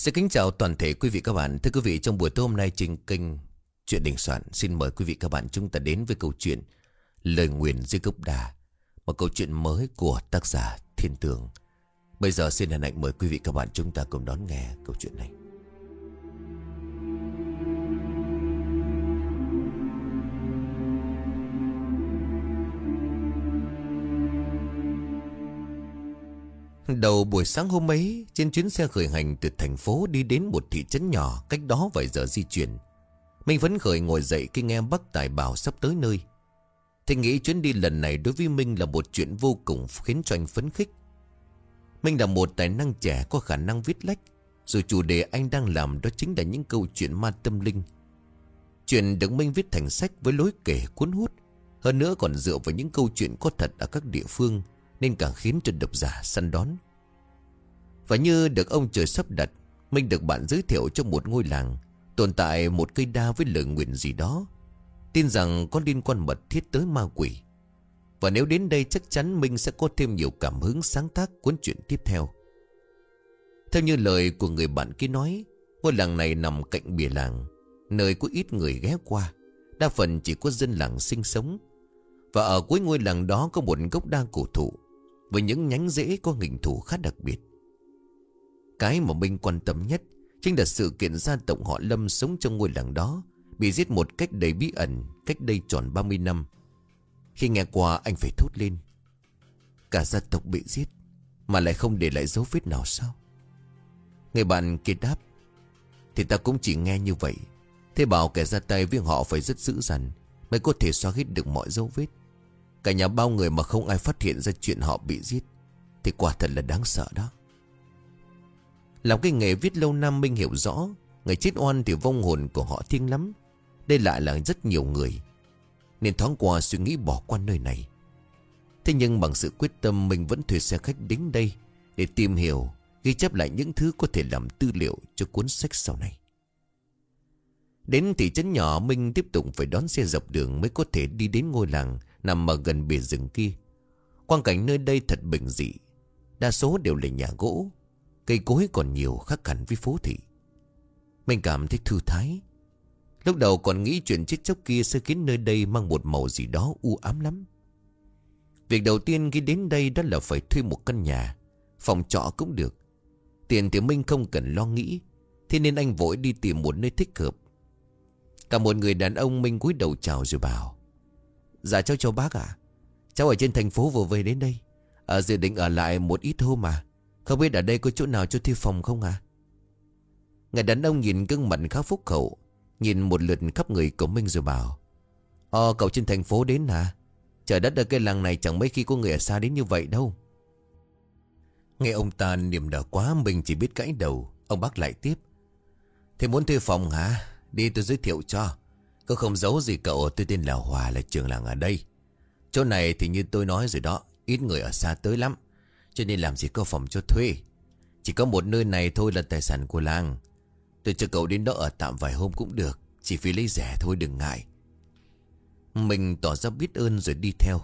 Xin kính chào toàn thể quý vị các bạn. Thưa quý vị, trong buổi tối hôm nay trên kênh Chuyện Đình Soạn xin mời quý vị các bạn chúng ta đến với câu chuyện Lời nguyền dưới gốc đà. Một câu chuyện mới của tác giả Thiên Tường. Bây giờ xin hẹn hạnh mời quý vị các bạn chúng ta cùng đón nghe câu chuyện này. Đầu buổi sáng hôm ấy, trên chuyến xe khởi hành từ thành phố đi đến một thị trấn nhỏ cách đó vài giờ di chuyển. Minh vẫn khởi ngồi dậy khi nghe bác tài bảo sắp tới nơi. Thì nghĩ chuyến đi lần này đối với Minh là một chuyện vô cùng khiến cho anh phấn khích. Minh là một tài năng trẻ có khả năng viết lách. Rồi chủ đề anh đang làm đó chính là những câu chuyện ma tâm linh. Chuyện được Minh viết thành sách với lối kể cuốn hút. Hơn nữa còn dựa vào những câu chuyện có thật ở các địa phương nên càng khiến cho độc giả săn đón. Và như được ông trời sắp đặt Minh được bạn giới thiệu cho một ngôi làng Tồn tại một cây đa với lời nguyện gì đó. Tin rằng có liên quan mật thiết tới ma quỷ. Và nếu đến đây chắc chắn Minh sẽ có thêm nhiều cảm hứng sáng tác cuốn truyện tiếp theo. Theo như lời của người bạn kia nói, Ngôi làng này nằm cạnh bìa làng, Nơi có ít người ghé qua. Đa phần chỉ có dân làng sinh sống. Và ở cuối ngôi làng đó có một gốc đa cổ thụ với những nhánh rễ có hình thù khá đặc biệt. Cái mà Minh quan tâm nhất Chính là sự kiện gia tộc họ Lâm sống trong ngôi làng đó, Bị giết một cách đầy bí ẩn, Cách đây tròn 30 năm. Khi nghe qua, anh phải thốt lên. Cả gia tộc bị giết, Mà lại không để lại dấu vết nào sao? Người bạn kia đáp, Thì ta cũng chỉ nghe như vậy. Thế bảo kẻ ra tay với họ phải rất dữ dằn Mới có thể xóa hết được mọi dấu vết. Cả nhà bao người mà không ai phát hiện ra chuyện họ bị giết. Thì quả thật là đáng sợ đó. Làm cái nghề viết lâu năm Minh hiểu rõ, Người chết oan thì vong hồn của họ thiêng lắm. Đây lại là rất nhiều người. Nên thoáng qua suy nghĩ bỏ qua nơi này. Thế nhưng bằng sự quyết tâm Mình vẫn thuê xe khách đến đây Để tìm hiểu, Ghi chép lại những thứ có thể làm tư liệu Cho cuốn sách sau này. Đến thị trấn nhỏ, Minh tiếp tục phải đón xe dọc đường Mới có thể đi đến ngôi làng. Nằm ở gần bìa rừng kia. Quang cảnh nơi đây thật bình dị. Đa số đều là nhà gỗ, Cây cối còn nhiều khác hẳn với phố thị. Mình cảm thấy thư thái. Lúc đầu còn nghĩ chuyện chết chóc kia Sẽ khiến nơi đây mang một màu gì đó u ám lắm. Việc đầu tiên khi đến đây Đó là phải thuê một căn nhà, Phòng trọ cũng được. Tiền thì Minh không cần lo nghĩ, Thế nên anh vội đi tìm một nơi thích hợp. Cả một người đàn ông Minh cúi đầu chào rồi bảo Dạ cháu chào bác ạ. Cháu ở trên thành phố vừa về đến đây. À, Dự định ở lại một ít hôm mà. Không biết ở đây có chỗ nào cho thuê phòng không à Người đàn ông nhìn gương mặt khá phúc khẩu Nhìn một lượt khắp người của Minh rồi bảo Ờ cậu trên thành phố đến hả? Trời đất ở cái làng này chẳng mấy khi có người ở xa đến như vậy đâu. Nghe ông ta niềm đỡ quá Mình chỉ biết cãi đầu. Ông bác lại tiếp Thế muốn thuê phòng hả? Đi tôi giới thiệu cho. Tôi không giấu gì cậu, tôi tên là Hòa là trường làng ở đây. Chỗ này thì như tôi nói rồi đó, Ít người ở xa tới lắm. Cho nên làm gì có phòng cho thuê. Chỉ có một nơi này thôi là tài sản của làng. Tôi cho cậu đến đó ở tạm vài hôm cũng được, Chỉ phí lấy rẻ thôi, đừng ngại. Mình tỏ ra biết ơn rồi đi theo.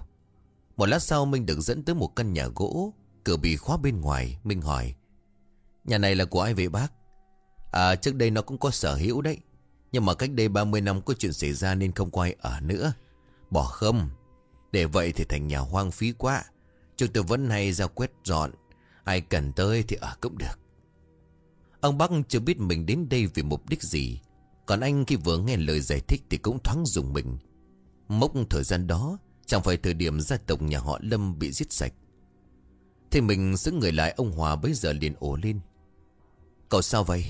Một lát sau mình được dẫn tới một căn nhà gỗ, Cửa bị khóa bên ngoài mình hỏi, Nhà này là của ai vậy bác? À trước đây nó cũng có sở hữu đấy nhưng mà cách đây 30 năm có chuyện xảy ra nên không quay ở nữa. Bỏ không. Để vậy thì thành nhà hoang phí quá. Chúng tôi vẫn hay ra quét dọn. Ai cần tới thì ở cũng được. Ông Bắc chưa biết mình đến đây vì mục đích gì. Còn anh khi vừa nghe lời giải thích thì cũng thoáng dùng mình. Mốc thời gian đó, chẳng phải thời điểm gia tộc nhà họ Lâm bị giết sạch. Thì mình giữ người lại ông Hòa bấy giờ liền ổ lên. Cậu sao vậy?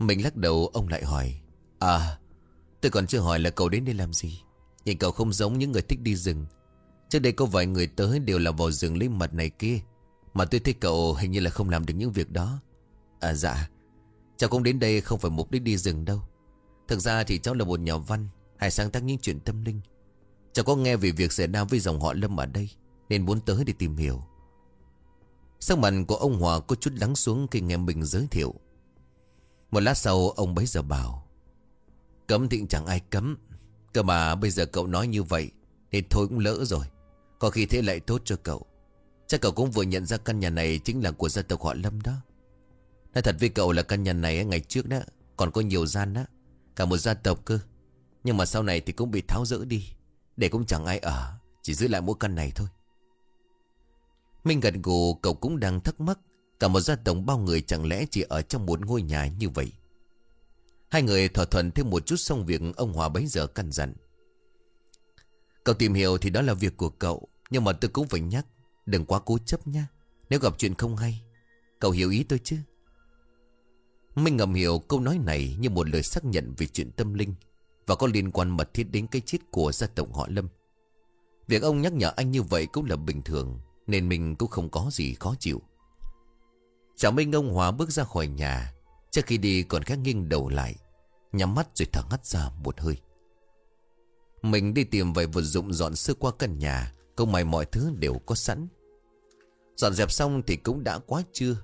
Mình lắc đầu, ông lại hỏi À tôi còn chưa hỏi là cậu đến đây làm gì? Nhìn cậu không giống những người thích đi rừng. Trước đây có vài người tới đều là vào rừng lấy mật này kia, Mà tôi thấy cậu hình như là không làm được những việc đó. À dạ. Cháu cũng đến đây không phải mục đích đi rừng đâu. Thực ra thì cháu là một nhà văn, Hay sáng tác những chuyện tâm linh. Cháu có nghe về việc xảy ra với dòng họ Lâm ở đây, Nên muốn tới để tìm hiểu. Sắc mặt của ông Hòa có chút lắng xuống khi nghe mình giới thiệu một lát sau, ông bấy giờ bảo, Cấm thì chẳng ai cấm. Cơ mà bây giờ cậu nói như vậy, Thì thôi cũng lỡ rồi. Có khi thế lại tốt cho cậu. Chắc cậu cũng vừa nhận ra căn nhà này Chính là của gia tộc họ Lâm đó. Nói thật với cậu là căn nhà này ngày trước đó Còn có nhiều gian đó Cả một gia tộc cơ. Nhưng mà sau này thì cũng bị tháo rỡ đi, Để cũng chẳng ai ở, Chỉ giữ lại mỗi căn này thôi. Minh gật gù, cậu cũng đang thắc mắc. Cả một gia tộc bao người chẳng lẽ chỉ ở trong một ngôi nhà như vậy? Hai người thỏa thuận thêm một chút xong việc ông Hòa bấy giờ căn dặn. Cậu tìm hiểu thì đó là việc của cậu, Nhưng mà tôi cũng phải nhắc, Đừng quá cố chấp nha Nếu gặp chuyện không hay, Cậu hiểu ý tôi chứ? Minh ngầm hiểu câu nói này như một lời xác nhận về chuyện tâm linh, Và có liên quan mật thiết đến cái chết của gia tộc họ Lâm. Việc ông nhắc nhở anh như vậy cũng là bình thường, Nên mình cũng không có gì khó chịu. Chào Minh ông Hòa bước ra khỏi nhà. Trước khi đi còn khẽ nghiêng đầu lại, Nhắm mắt rồi thở ngắt ra một hơi. Mình đi tìm vài vật dụng dọn sơ qua căn nhà Công mày mọi thứ đều có sẵn. Dọn dẹp xong thì cũng đã quá trưa.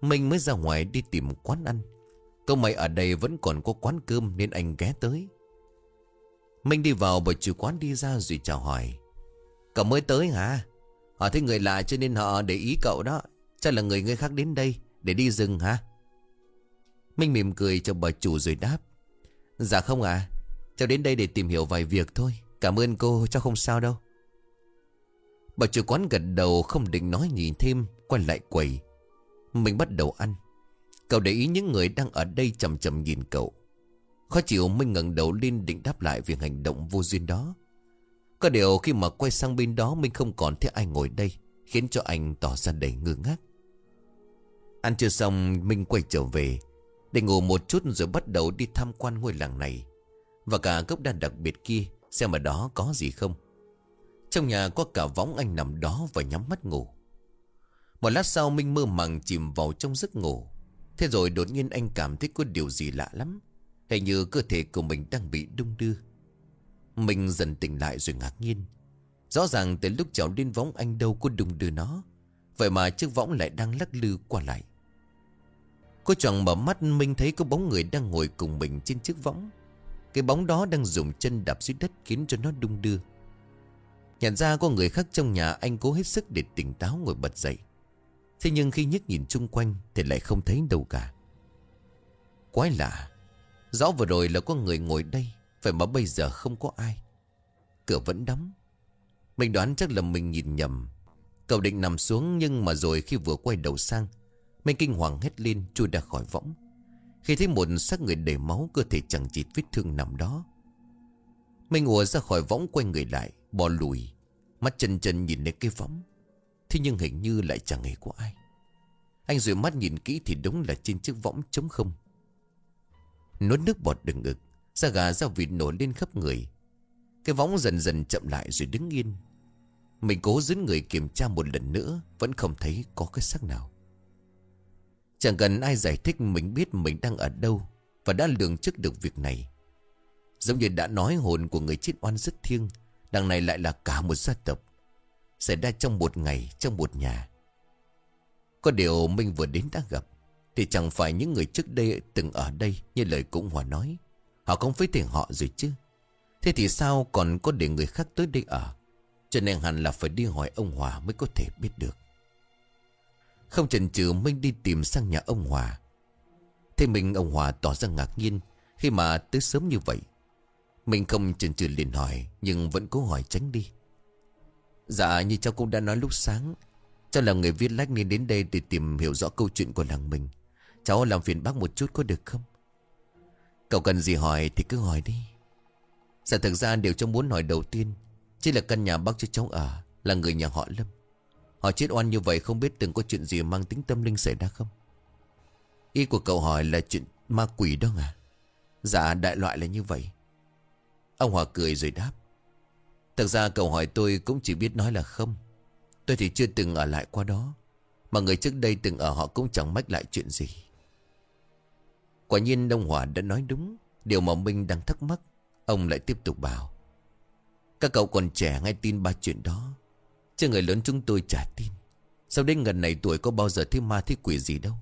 Mình mới ra ngoài đi tìm quán ăn. Câu mày ở đây vẫn còn có quán cơm Nên anh ghé tới. Minh đi vào bởi chủ quán đi ra rồi chào hỏi. Cậu mới tới hả? Họ thấy người lạ cho nên họ để ý cậu đó. Sao là người người khác đến đây Để đi rừng hả? Minh mỉm cười cho bà chủ rồi đáp. Dạ không ạ. À, Cháu đến đây để tìm hiểu vài việc thôi. Cảm ơn cô cháu không sao đâu. Bà chủ quán gật đầu không định nói gì thêm Quay lại quầy. Mình bắt đầu ăn. Cậu để ý những người đang ở đây chầm chầm nhìn cậu. Khó chịu Minh ngẩng đầu lên định đáp lại việc hành động vô duyên đó. Có điều khi mà quay sang bên đó Minh không còn thấy ai ngồi đây Khiến cho anh tỏ ra đầy ngơ ngác. Ăn chưa xong, Minh quay trở về, Để ngủ một chút rồi bắt đầu đi tham quan ngôi làng này. Và cả gốc đa đặc biệt kia, Xem ở đó có gì không. Trong nhà có cả võng anh nằm đó và nhắm mắt ngủ. Một lát sau, Minh mơ màng chìm vào trong giấc ngủ. Thế rồi đột nhiên anh cảm thấy có điều gì lạ lắm. Hình như cơ thể của mình đang bị đung đưa. Mình dần tỉnh lại rồi ngạc nhiên. Rõ ràng từ lúc cháu lên võng anh đâu có đung đưa nó. Vậy mà chiếc võng lại đang lắc lư qua lại. Cô chọn mở mắt, Minh thấy có bóng người đang ngồi cùng mình trên chiếc võng. Cái bóng đó đang dùng chân đạp dưới đất khiến cho nó đung đưa. Nhận ra có người khác trong nhà, anh cố hết sức để tỉnh táo ngồi bật dậy. Thế nhưng khi nhức nhìn chung quanh Thì lại không thấy đâu cả. Quái lạ, Rõ vừa rồi là có người ngồi đây Phải mà bây giờ không có ai. Cửa vẫn đóng. Mình đoán chắc là mình nhìn nhầm. Cậu định nằm xuống nhưng mà rồi khi vừa quay đầu sang mình kinh hoàng hét lên, chui ra khỏi võng. Khi thấy một xác người đầy máu, Cơ thể chẳng chịt vết thương nằm đó. Mình ùa ra khỏi võng, quay người lại, Bò lùi. Mắt chân chân nhìn lên cái võng. Thế nhưng hình như lại chẳng hề của ai. Anh rồi mắt nhìn kỹ thì đúng là trên chiếc võng trống không. Nuốt nước bọt đừng ngực Da gà da vịt nổi lên khắp người. Cái võng dần dần chậm lại rồi đứng yên. Mình cố dẫn người kiểm tra một lần nữa, Vẫn không thấy có cái xác nào. Chẳng cần ai giải thích mình biết mình đang ở đâu Và đã lường trước được việc này. Giống như đã nói hồn của người chết oan rất thiêng, Đằng này lại là cả một gia tộc, Xảy ra trong một ngày, Trong một nhà. Có điều Minh vừa đến đã gặp, Thì chẳng phải những người trước đây từng ở đây Như lời cũng Hòa nói. Họ không phải tiền họ rồi chứ. Thế thì sao còn có để người khác tới đây ở? Cho nên hẳn là phải đi hỏi ông Hòa Mới có thể biết được. Không chần chừ Minh đi tìm sang nhà ông Hòa. Thế mình, ông Hòa tỏ ra ngạc nhiên Khi mà tới sớm như vậy. Mình không chần chừ liền hỏi, Nhưng vẫn cố hỏi tránh đi. Dạ như cháu cũng đã nói lúc sáng, Cháu là người viết lách nên đến đây để tìm hiểu rõ câu chuyện của làng mình. Cháu làm phiền bác một chút có được không? Cậu cần gì hỏi thì cứ hỏi đi. Dạ thực ra điều cháu muốn hỏi đầu tiên Chỉ là căn nhà bác cho cháu ở, Là người nhà họ Lâm. Họ chết oan như vậy không biết từng có chuyện gì mang tính tâm linh xảy ra không? Ý của cậu hỏi là chuyện ma quỷ đó à Dạ đại loại là như vậy. Ông Hòa cười rồi đáp. Thực ra cậu hỏi tôi cũng chỉ biết nói là không. Tôi thì chưa từng ở lại qua đó, Mà người trước đây từng ở họ cũng chẳng mách lại chuyện gì. Quả nhiên Đông Hòa đã nói đúng, Điều mà Minh đang thắc mắc, Ông lại tiếp tục bảo. Các cậu còn trẻ ngay tin ba chuyện đó Chứ người lớn chúng tôi chả tin Sao đến gần này tuổi có bao giờ thấy ma thấy quỷ gì đâu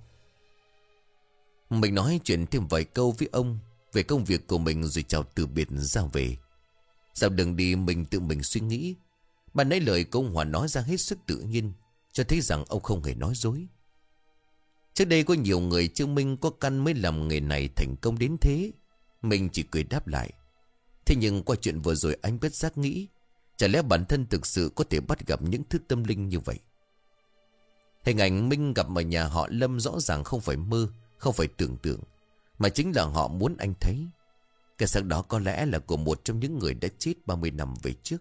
Mình nói chuyện thêm vài câu với ông Về công việc của mình rồi chào từ biệt ra về Sao đừng đi mình tự mình suy nghĩ Bà nãy lời công Hòa nói ra hết sức tự nhiên, Cho thấy rằng ông không hề nói dối Trước đây có nhiều người chứng minh có căn mới làm nghề này thành công đến thế. Mình chỉ cười đáp lại. Thế nhưng qua chuyện vừa rồi anh bất giác nghĩ. Chả lẽ bản thân thực sự có thể bắt gặp những thứ tâm linh như vậy. Hình ảnh Minh gặp ở nhà họ Lâm rõ ràng không phải mơ, không phải tưởng tượng. Mà chính là họ muốn anh thấy. Cái xác đó có lẽ là của một trong những người đã chết 30 năm về trước.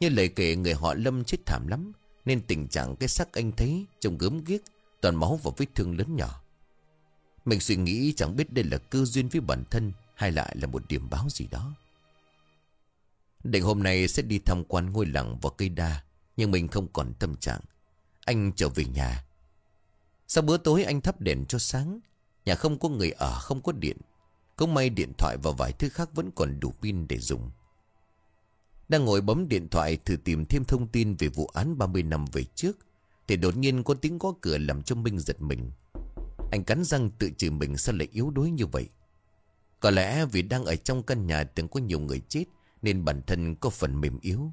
Như lời kể người họ Lâm chết thảm lắm. Nên tình trạng cái xác anh thấy trông gớm ghiếc Toàn máu và vết thương lớn nhỏ Mình suy nghĩ chẳng biết đây là cơ duyên với bản thân Hay lại là một điểm báo gì đó Định hôm nay sẽ đi tham quan ngôi làng và cây đa, Nhưng mình không còn tâm trạng. Anh trở về nhà. Sau bữa tối, anh thắp đèn cho sáng. Nhà không có người ở, không có điện. Cũng may điện thoại và vài thứ khác vẫn còn đủ pin để dùng. Đang ngồi bấm điện thoại thử tìm thêm thông tin về vụ án 30 năm về trước, thì đột nhiên có tiếng gõ cửa làm cho Minh giật mình. Anh cắn răng tự chửi mình sao lại yếu đuối như vậy? Có lẽ vì đang ở trong căn nhà, từng có nhiều người chết nên bản thân có phần mềm yếu.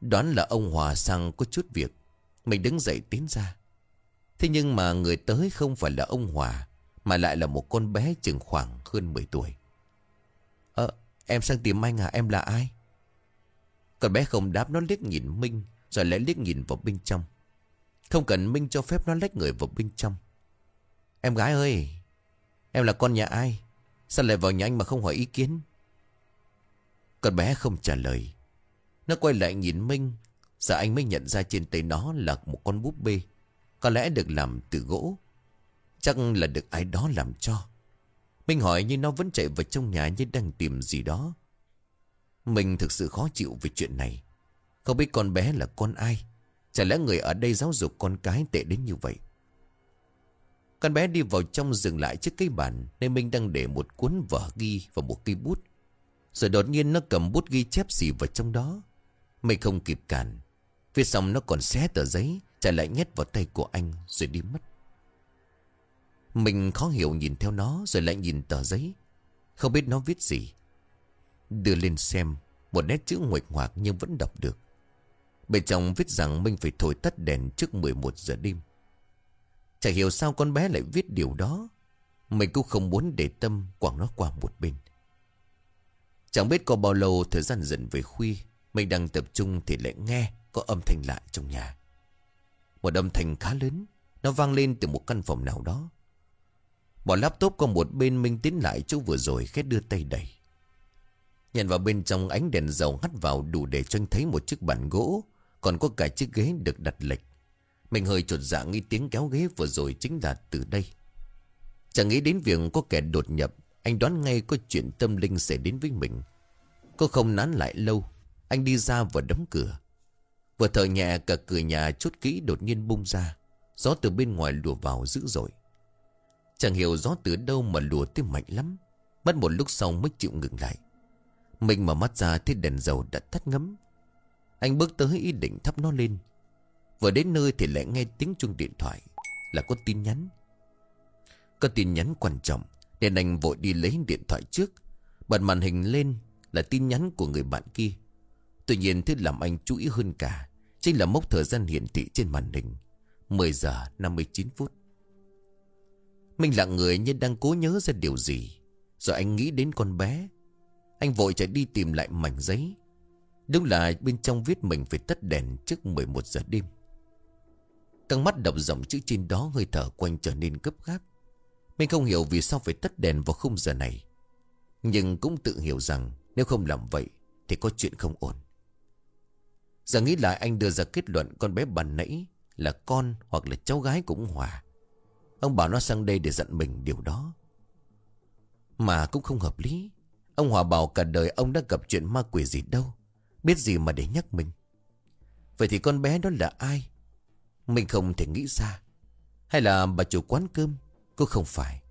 Đoán là ông Hòa sang có chút việc, Mình đứng dậy tiến ra. Thế nhưng mà người tới không phải là ông Hòa, Mà lại là một con bé chừng khoảng hơn 10 tuổi. Ờ em sang tìm anh à em là ai? Con bé không đáp, nó liếc nhìn Minh, Rồi lại liếc nhìn vào bên trong. Không cần Minh cho phép nó lách người vào bên trong. Em gái ơi, Em là con nhà ai? Sao lại vào nhà anh mà không hỏi ý kiến? Con bé không trả lời. Nó quay lại nhìn Minh. Giờ anh mới nhận ra trên tay nó là một con búp bê. Có lẽ được làm từ gỗ. Chắc là được ai đó làm cho. Minh hỏi nhưng nó vẫn chạy vào trong nhà như đang tìm gì đó. Mình thực sự khó chịu về chuyện này. Không biết con bé là con ai. Chả lẽ người ở đây giáo dục con cái tệ đến như vậy? Con bé đi vào trong dừng lại trước cái bàn, nơi Minh đang để một cuốn vở ghi và một cây bút. Rồi đột nhiên nó cầm bút ghi chép gì vào trong đó mày không kịp cản Phía xong nó còn xé tờ giấy, Trả lại nhét vào tay của anh, rồi đi mất Mình khó hiểu nhìn theo nó, Rồi lại nhìn tờ giấy Không biết nó viết gì Đưa lên xem, Một nét chữ nguệch ngoạc nhưng vẫn đọc được Bên trong viết rằng Minh phải thổi tắt đèn trước 11 giờ đêm. Chả hiểu sao con bé lại viết điều đó. Mình cũng không muốn để tâm quẳng nó qua một bên. Chẳng biết có bao lâu thời gian dần về khuya. Mình đang tập trung thì lại nghe có âm thanh lạ trong nhà. Một âm thanh khá lớn. Nó vang lên từ một căn phòng nào đó. Bỏ laptop qua một bên Minh tiến lại chỗ vừa rồi khét đưa tay đẩy. Nhận vào bên trong ánh đèn dầu hắt vào đủ để cho anh thấy một chiếc bàn gỗ, còn có cả chiếc ghế được đặt lệch Mình hơi chột dạ nghĩ tiếng kéo ghế vừa rồi chính là từ đây Chẳng nghĩ đến việc có kẻ đột nhập anh đoán ngay có chuyện tâm linh xảy đến với mình. Cô không nán lại lâu, Anh đi ra và đóng cửa. Vừa thở nhẹ, cả cửa nhà chốt kỹ đột nhiên bung ra. Gió từ bên ngoài lùa vào dữ dội. Chẳng hiểu gió từ đâu mà lùa tới mạnh lắm. Mất một lúc sau mới chịu ngừng lại. Mình mở mắt ra thấy đèn dầu đã tắt ngấm. Anh bước tới ý định thắp nó lên. Vừa đến nơi thì lại nghe tiếng chuông điện thoại, Là có tin nhắn. Có tin nhắn quan trọng. Nên anh vội đi lấy điện thoại trước. Bật màn hình lên là tin nhắn của người bạn kia. Tuy nhiên thứ làm anh chú ý hơn cả Chính là mốc thời gian hiển thị trên màn hình. 10 giờ 59 phút. Minh lặng người như đang cố nhớ ra điều gì. Rồi anh nghĩ đến con bé. Anh vội chạy đi tìm lại mảnh giấy. Đúng là bên trong viết mình phải tắt đèn trước 11 giờ đêm. Căng mắt đọc dòng chữ trên đó hơi thở quanh trở nên cấp gáp. Mình không hiểu vì sao phải tắt đèn vào khung giờ này. Nhưng cũng tự hiểu rằng Nếu không làm vậy Thì có chuyện không ổn. Giờ nghĩ lại anh đưa ra kết luận Con bé bàn nãy là con hoặc là cháu gái cũng Hòa. Ông bảo nó sang đây để dặn mình điều đó. Mà cũng không hợp lý. Ông Hòa bảo cả đời ông đã gặp chuyện ma quỷ gì đâu. Biết gì mà để nhắc mình. Vậy thì con bé đó là ai? Mình không thể nghĩ ra. Hay là bà chủ quán cơm? Cô không phải,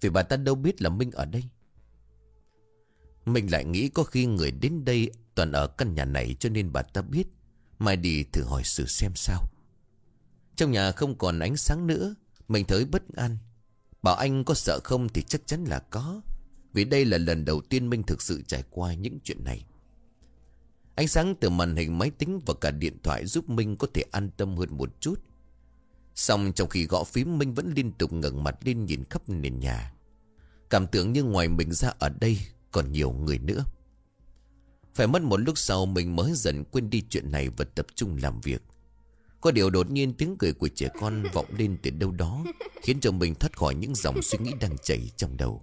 Vì bà ta đâu biết là Minh ở đây. Mình lại nghĩ có khi người đến đây Toàn ở căn nhà này cho nên bà ta biết. Mai đi thử hỏi sự xem sao. Trong nhà không còn ánh sáng nữa, Mình thấy bất an. Bảo anh có sợ không thì chắc chắn là có, Vì đây là lần đầu tiên Minh thực sự trải qua những chuyện này. Ánh sáng từ màn hình máy tính và cả điện thoại giúp Minh có thể an tâm hơn một chút. Xong trong khi gõ phím, Minh vẫn liên tục ngẩng mặt lên nhìn khắp nền nhà. Cảm tưởng như ngoài mình ra ở đây còn nhiều người nữa. Phải mất một lúc sau mình mới dần quên đi chuyện này và tập trung làm việc. Có điều đột nhiên tiếng cười của trẻ con vọng lên từ đâu đó, Khiến cho mình thoát khỏi những dòng suy nghĩ đang chảy trong đầu.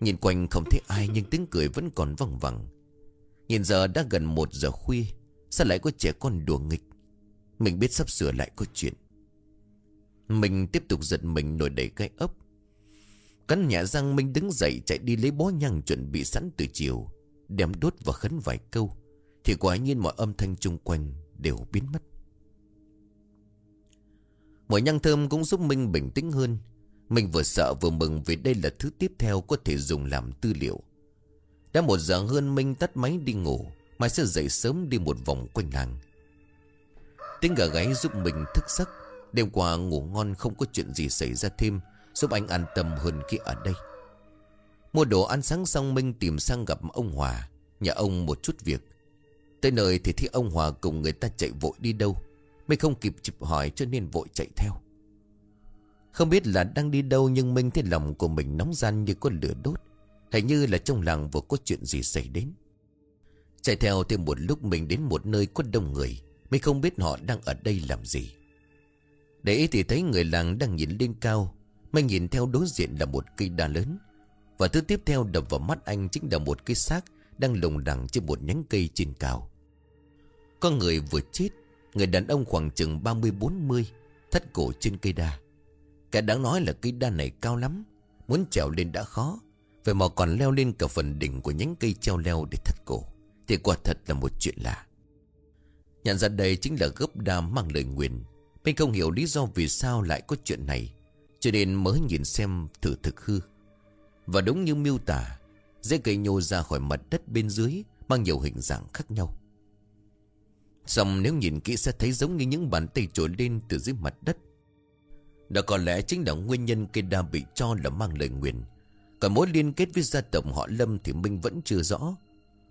Nhìn quanh không thấy ai, nhưng tiếng cười vẫn còn văng vẳng. Nhìn giờ đã gần một giờ khuya, Sao lại có trẻ con đùa nghịch? Mình biết sắp sửa lại có chuyện. Mình tiếp tục giật mình nổi đầy cái ấp Cắn nhả răng Minh đứng dậy chạy đi lấy bó nhang chuẩn bị sẵn từ chiều, Đem đốt và khấn vài câu, Thì quả nhiên mọi âm thanh chung quanh đều biến mất. Mùi nhang thơm cũng giúp Minh bình tĩnh hơn. Mình vừa sợ vừa mừng vì đây là thứ tiếp theo có thể dùng làm tư liệu. Đã một giờ hơn Minh tắt máy đi ngủ, Mai sẽ dậy sớm đi một vòng quanh làng. Tiếng gà gáy giúp mình thức giấc. Đêm qua ngủ ngon không có chuyện gì xảy ra thêm, Giúp anh an tâm hơn khi ở đây. Mua đồ ăn sáng xong Minh tìm sang gặp ông Hòa, Nhà ông một chút việc. Tới nơi thì thấy ông Hòa cùng người ta chạy vội đi đâu. Mình không kịp chịp hỏi cho nên vội chạy theo. Không biết là đang đi đâu Nhưng Minh thấy lòng của mình nóng gian như có lửa đốt. Hình như là trong làng vừa có chuyện gì xảy đến. Chạy theo thêm một lúc mình đến một nơi có đông người. Mình không biết họ đang ở đây làm gì. Để ý thì thấy người làng đang nhìn lên cao. Mình nhìn theo đối diện là một cây đa lớn. Và thứ tiếp theo đập vào mắt anh chính là một cái xác Đang lồng đằng trên một nhánh cây trên cao. Có người vừa chết, Người đàn ông khoảng chừng 30-40 thắt cổ trên cây đa. Cả đáng nói là cây đa này cao lắm, Muốn trèo lên đã khó. Vậy mà còn leo lên cả phần đỉnh của nhánh cây treo leo để thắt cổ. Thì quả thật là một chuyện lạ. Nhận ra đây chính là gấp đa mang lời nguyền. Mình không hiểu lý do vì sao lại có chuyện này. Cho nên mới nhìn xem thử thực hư. Và đúng như miêu tả, Dễ cây nhô ra khỏi mặt đất bên dưới, Mang nhiều hình dạng khác nhau. Xong nếu nhìn kỹ sẽ thấy giống như những bàn tay trồi lên từ dưới mặt đất. Đó có lẽ chính là nguyên nhân cây đa bị cho là mang lời nguyền. Còn mối liên kết với gia tộc họ Lâm thì Minh vẫn chưa rõ.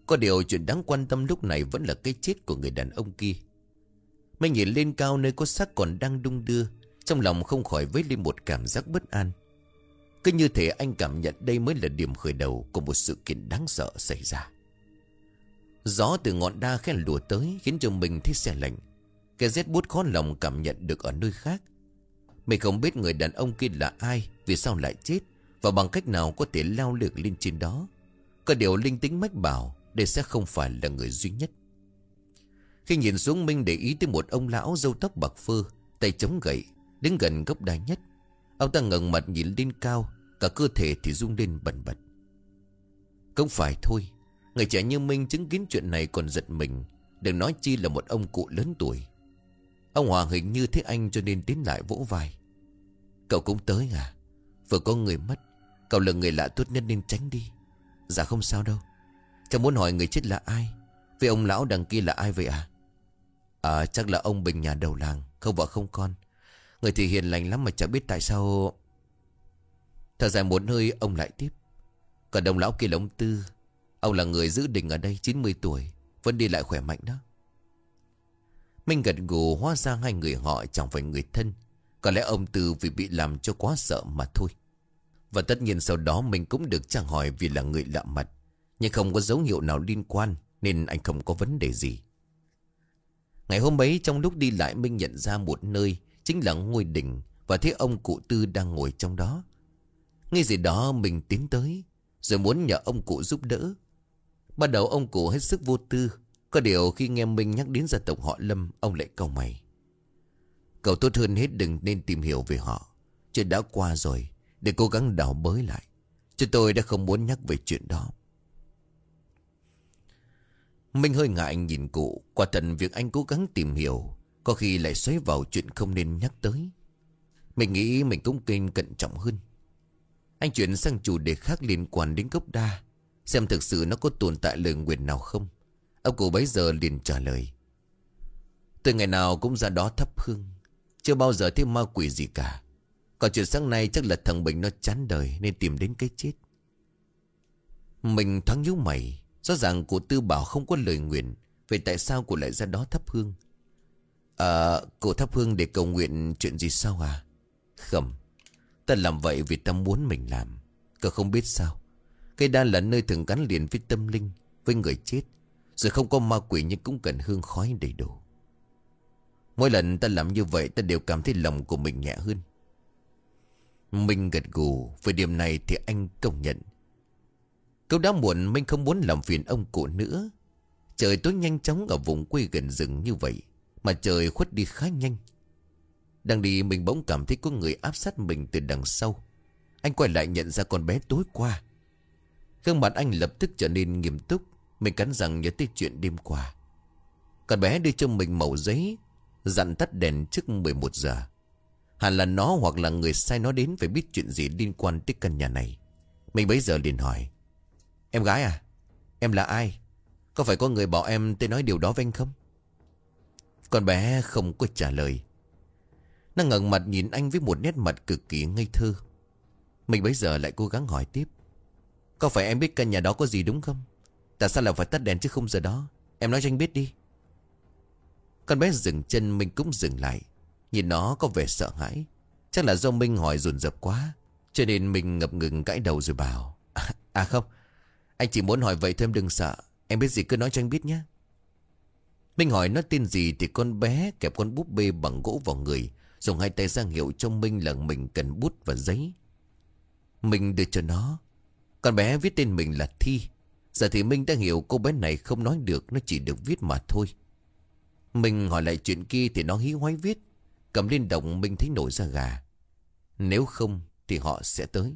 Có điều chuyện đáng quan tâm lúc này vẫn là cái chết của người đàn ông kia. Mày nhìn lên cao nơi có xác còn đang đung đưa, Trong lòng không khỏi với lên một cảm giác bất an. Cứ như thế anh cảm nhận đây mới là điểm khởi đầu của một sự kiện đáng sợ xảy ra. Gió từ ngọn đa khen lùa tới, Khiến cho mình thấy xe lạnh. Cái rét bút khó lòng cảm nhận được ở nơi khác. Mình không biết người đàn ông kia là ai, Vì sao lại chết, Và bằng cách nào có thể lao lược lên trên đó. Có điều linh tính mách bảo đây sẽ không phải là người duy nhất. Khi nhìn xuống Minh để ý tới một ông lão dâu tóc bạc phơ, Tay chống gậy Đứng gần gốc đa nhất. Ông ta ngẩng mặt nhìn lên cao, Cả cơ thể thì rung lên bần bật. Không phải thôi, Người trẻ như Minh chứng kiến chuyện này còn giật mình, Đừng nói chi là một ông cụ lớn tuổi. Ông Hòa hình như thấy anh cho nên tiến lại vỗ vai. Cậu cũng tới à? Vừa có người mất, Cậu là người lạ tốt nhất nên tránh đi. Dạ không sao đâu. Cháu muốn hỏi người chết là ai? Vì ông lão đằng kia là ai vậy à? À chắc là ông Bình nhà đầu làng, Không vợ không con. Người thì hiền lành lắm mà chả biết tại sao. Thở dài một hơi, ông lại tiếp. Còn đồng lão kia là ông Tư. Ông là người giữ đình ở đây 90 tuổi, Vẫn đi lại khỏe mạnh đó. Minh gật gù hóa ra hai người họ chẳng phải người thân. Có lẽ ông Tư vì bị làm cho quá sợ mà thôi. Và tất nhiên sau đó mình cũng được chẳng hỏi vì là người lạ mặt. Nhưng không có dấu hiệu nào liên quan, Nên anh không có vấn đề gì. Ngày hôm ấy, trong lúc đi lại Minh nhận ra một nơi Chính là ngôi đình Và thấy ông cụ Tư đang ngồi trong đó. Ngay gì đó, mình tiến tới, Rồi muốn nhờ ông cụ giúp đỡ. Ban đầu ông cụ hết sức vô tư, Có điều khi nghe Minh nhắc đến gia tộc họ Lâm, Ông lại câu mày. Cậu tốt hơn hết đừng nên tìm hiểu về họ, Chuyện đã qua rồi, Để cố gắng đào bới lại. Chứ tôi đã không muốn nhắc về chuyện đó. Minh hơi ngại nhìn cụ Quả thật việc anh cố gắng tìm hiểu, Có khi lại xoáy vào chuyện không nên nhắc tới. Mình nghĩ mình cũng kênh cẩn trọng hơn. Anh chuyển sang chủ đề khác liên quan đến gốc đa, Xem thực sự nó có tồn tại lời nguyện nào không. Ông cụ bấy giờ liền trả lời. Từ ngày nào cũng ra đó thắp hương, Chưa bao giờ thấy ma quỷ gì cả. Còn chuyện sáng nay chắc là thằng Bình nó chán đời Nên tìm đến cái chết. Mình thoáng nhíu mày Rõ ràng cụ tư bảo không có lời nguyện, Vậy tại sao cụ lại ra đó thắp hương? À Cụ thắp hương để cầu nguyện chuyện gì sao à Không, Ta làm vậy vì ta muốn mình làm. Cậu không biết sao? Cây đa là nơi thường gắn liền với tâm linh, Với người chết. Rồi không có ma quỷ nhưng cũng cần hương khói đầy đủ. Mỗi lần ta làm như vậy, Ta đều cảm thấy lòng của mình nhẹ hơn. Minh gật gù Về điểm này thì anh công nhận. Câu đã muộn Minh không muốn làm phiền ông cụ nữa. Trời tối nhanh chóng ở vùng quê gần rừng như vậy, Mà trời khuất đi khá nhanh. Đang đi mình bỗng cảm thấy có người áp sát mình từ đằng sau. Anh quay lại nhận ra con bé tối qua. Gương mặt anh lập tức trở nên nghiêm túc, Mình cắn rằng nhớ tới chuyện đêm qua. Con bé đưa cho mình mẩu giấy, Dặn tắt đèn trước 11 giờ. Hẳn là nó hoặc là người sai nó đến Phải biết chuyện gì liên quan tới căn nhà này. Mình bấy giờ liền hỏi Em gái à Em là ai? Có phải có người bảo em tới nói điều đó với anh không? Con bé không có trả lời. Nó ngẩng mặt nhìn anh với một nét mặt cực kỳ ngây thơ. Mình bấy giờ lại cố gắng hỏi tiếp. Có phải em biết căn nhà đó có gì đúng không? Tại sao lại phải tắt đèn chứ không giờ đó? Em nói cho anh biết đi. Con bé dừng chân mình cũng dừng lại. Nhìn nó có vẻ sợ hãi. Chắc là do Minh hỏi dồn dập quá Cho nên mình ngập ngừng gãi đầu rồi bảo À, à không anh chỉ muốn hỏi vậy thôi em đừng sợ. Em biết gì cứ nói cho anh biết nhé. Minh hỏi nó tên gì Thì con bé kẹp con búp bê bằng gỗ vào người, Dùng hai tay ra hiệu cho Minh là mình cần bút và giấy. Minh đưa cho nó. Con bé viết tên mình là Thi. Giờ thì Minh đã hiểu cô bé này không nói được, Nó chỉ được viết mà thôi. Minh hỏi lại chuyện kia thì nó hí hoái viết. Cầm lên đồng Minh thấy nổi ra gà. Nếu không thì họ sẽ tới.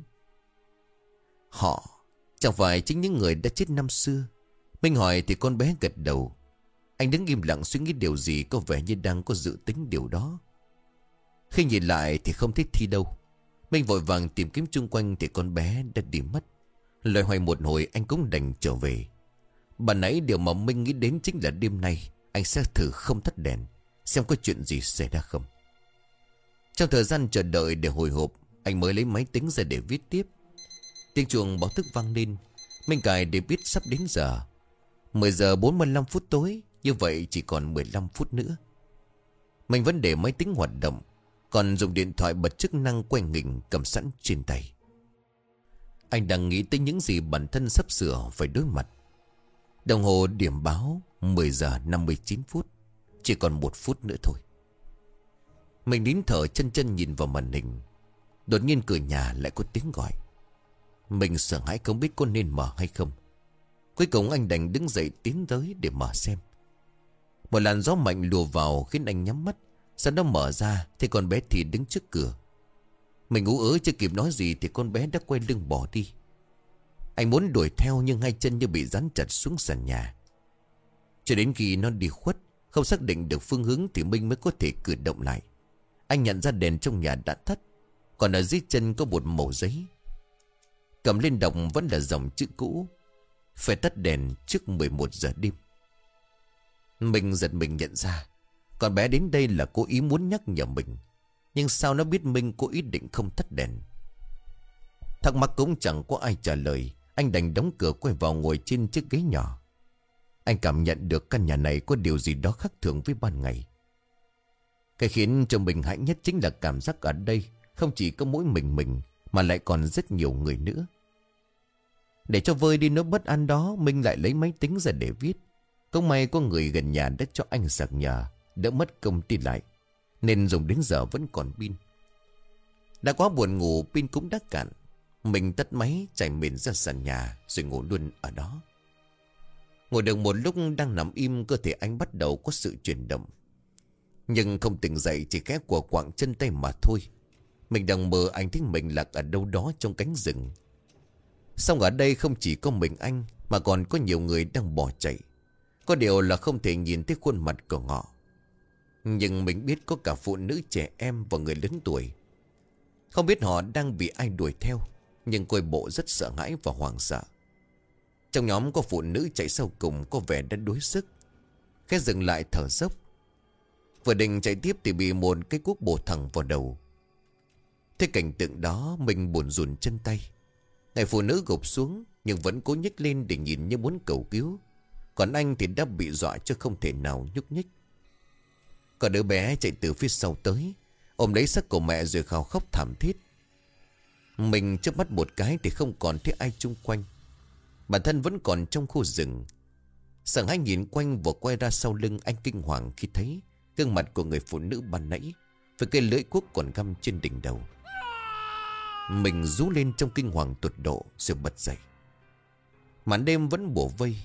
Họ Chẳng phải chính những người đã chết năm xưa. Minh hỏi thì con bé gật đầu. Anh đứng im lặng suy nghĩ điều gì Có vẻ như đang có dự tính điều đó. Khi nhìn lại thì không thấy thi đâu. Minh vội vàng tìm kiếm chung quanh Thì con bé đã đi mất. Lời hoài một hồi anh cũng đành trở về. Bà nãy điều mà Minh nghĩ đến chính là đêm nay. Anh sẽ thử không tắt đèn, Xem có chuyện gì xảy ra không. Trong thời gian chờ đợi để hồi hộp, Anh mới lấy máy tính ra để viết tiếp. Tiếng chuông báo thức vang lên. Minh cài để biết sắp đến giờ. 10 giờ 45 phút tối, Như vậy chỉ còn 15 phút nữa. Mình vẫn để máy tính hoạt động, Còn dùng điện thoại bật chức năng quay nghỉnh cầm sẵn trên tay. Anh đang nghĩ tới những gì bản thân sắp sửa phải đối mặt. Đồng hồ điểm báo 10 giờ 59 phút, Chỉ còn một phút nữa thôi. Mình nín thở chân chân nhìn vào màn hình. Đột nhiên cửa nhà lại có tiếng gọi. Mình sợ hãi không biết có nên mở hay không. Cuối cùng anh đành đứng dậy tiến tới để mở xem. Một làn gió mạnh lùa vào khiến anh nhắm mắt. Sau đó mở ra, Thì con bé thì đứng trước cửa. Mình ú ớ chưa kịp nói gì Thì con bé đã quay lưng bỏ đi. Anh muốn đuổi theo nhưng hai chân như bị dán chặt xuống sàn nhà. Cho đến khi nó đi khuất, Không xác định được phương hướng Thì Minh mới có thể cử động lại. Anh nhận ra đèn trong nhà đã tắt, Còn ở dưới chân có một mẩu giấy. Cầm lên đồng vẫn là dòng chữ cũ. Phải tắt đèn trước 11 giờ đêm. Mình giật mình nhận ra, Con bé đến đây là cố ý muốn nhắc nhở mình. Nhưng sao nó biết mình có ý định không tắt đèn? Thắc mắc cũng chẳng có ai trả lời. Anh đành đóng cửa quay vào ngồi trên chiếc ghế nhỏ. Anh cảm nhận được căn nhà này có điều gì đó khác thường với ban ngày. Cái khiến cho mình hạnh nhất chính là cảm giác ở đây Không chỉ có mỗi mình mình mà lại còn rất nhiều người nữa. Để cho vơi đi nỗi bất an đó, Minh lại lấy máy tính ra để viết. Không may có người gần nhà đã cho anh sạc nhà Đỡ mất công tin lại, Nên dùng đến giờ vẫn còn pin. Đã quá buồn ngủ, pin cũng đã cạn. Mình tắt máy, chạy mình ra sàn nhà, Rồi ngủ luôn ở đó. Ngồi được một lúc đang nằm im, Cơ thể anh bắt đầu có sự chuyển động. Nhưng không tỉnh dậy, chỉ khẽ của quạng chân tay mà thôi. Mình đang mơ anh thấy mình lạc ở đâu đó trong cánh rừng. Xong ở đây không chỉ có mình anh, Mà còn có nhiều người đang bỏ chạy. Có điều là không thể nhìn thấy khuôn mặt của họ Nhưng mình biết có cả phụ nữ trẻ em và người lớn tuổi. Không biết họ đang bị ai đuổi theo, Nhưng coi bộ rất sợ hãi và hoảng sợ. Trong nhóm có phụ nữ chạy sau cùng có vẻ đã đuối sức. Khẽ dừng lại thở dốc. Vừa định chạy tiếp thì bị một cái cuốc bổ thẳng vào đầu. Thế cảnh tượng đó, mình buồn rùn chân tay. Người phụ nữ gục xuống, Nhưng vẫn cố nhích lên để nhìn như muốn cầu cứu. Còn anh thì đã bị dọa chứ không thể nào nhúc nhích. Có đứa bé chạy từ phía sau tới. Ôm lấy sắc của mẹ rồi khao khóc thảm thiết. Mình chớp mắt một cái Thì không còn thấy ai chung quanh. Bản thân vẫn còn trong khu rừng. Sẵn hãi nhìn quanh và quay ra sau lưng anh kinh hoàng khi thấy Gương mặt của người phụ nữ ban nãy Với cây lưỡi cuốc còn găm trên đỉnh đầu. Mình rú lên trong kinh hoàng tột độ, Rồi bật dậy. Màn đêm vẫn bổ vây.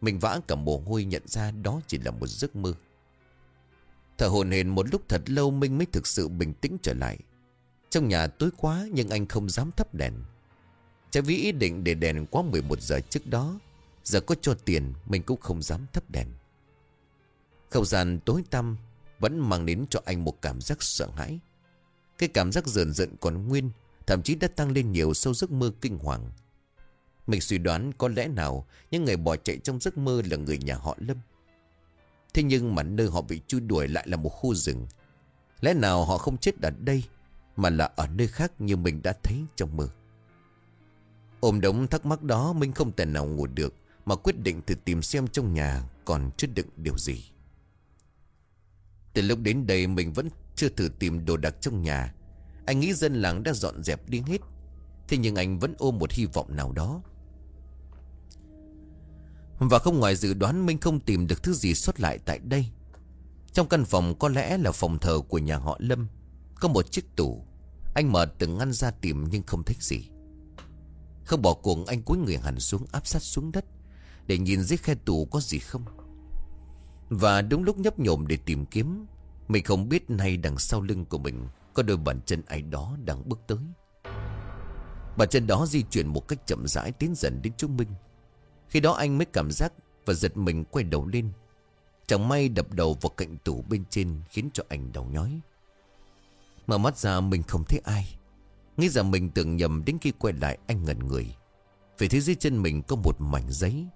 Mình vã cả mồ hôi nhận ra đó chỉ là một giấc mơ. Thở hồn hển một lúc thật lâu Minh mới thực sự bình tĩnh trở lại. Trong nhà tối quá nhưng anh không dám thắp đèn. Trái vì ý định để đèn quá 11 giờ trước đó, Giờ có cho tiền, Mình cũng không dám thắp đèn. Không gian tối tăm Vẫn mang đến cho anh một cảm giác sợ hãi. Cái cảm giác dần rợn còn nguyên Thậm chí đã tăng lên nhiều sau giấc mơ kinh hoàng. Mình suy đoán có lẽ nào Những người bỏ chạy trong giấc mơ là người nhà họ Lâm. Thế nhưng mà nơi họ bị chui đuổi lại là một khu rừng. Lẽ nào họ không chết ở đây, Mà là ở nơi khác như mình đã thấy trong mơ? Ôm đống thắc mắc đó Minh không thể nào ngủ được, Mà quyết định thử tìm xem trong nhà Còn chứa đựng điều gì. Từ lúc đến đây Mình vẫn chưa thử tìm đồ đặc trong nhà anh nghĩ dân làng đã dọn dẹp đi hết, Thế nhưng anh vẫn ôm một hy vọng nào đó. Và không ngoài dự đoán Minh không tìm được thứ gì xuất lại tại đây. Trong căn phòng có lẽ là phòng thờ của nhà họ Lâm. Có một chiếc tủ. Anh mở từng ngăn ra tìm nhưng không thấy gì. Không bỏ cuồng, anh cúi người hẳn xuống, áp sát xuống đất, Để nhìn dưới khe tủ có gì không. Và đúng lúc nhấp nhổm để tìm kiếm, Mình không biết nay đằng sau lưng của mình có đôi bàn chân ai đó đang bước tới. Bàn chân đó di chuyển một cách chậm rãi tiến dần đến chúng Minh Khi đó anh mới cảm giác và giật mình quay đầu lên. Chẳng may đập đầu vào cạnh tủ bên trên Khiến cho anh đầu nhói. Mở mắt ra mình không thấy ai. Nghĩ rằng mình tưởng nhầm đến khi quay lại anh ngẩn người. Vì thế dưới chân mình có một mảnh giấy.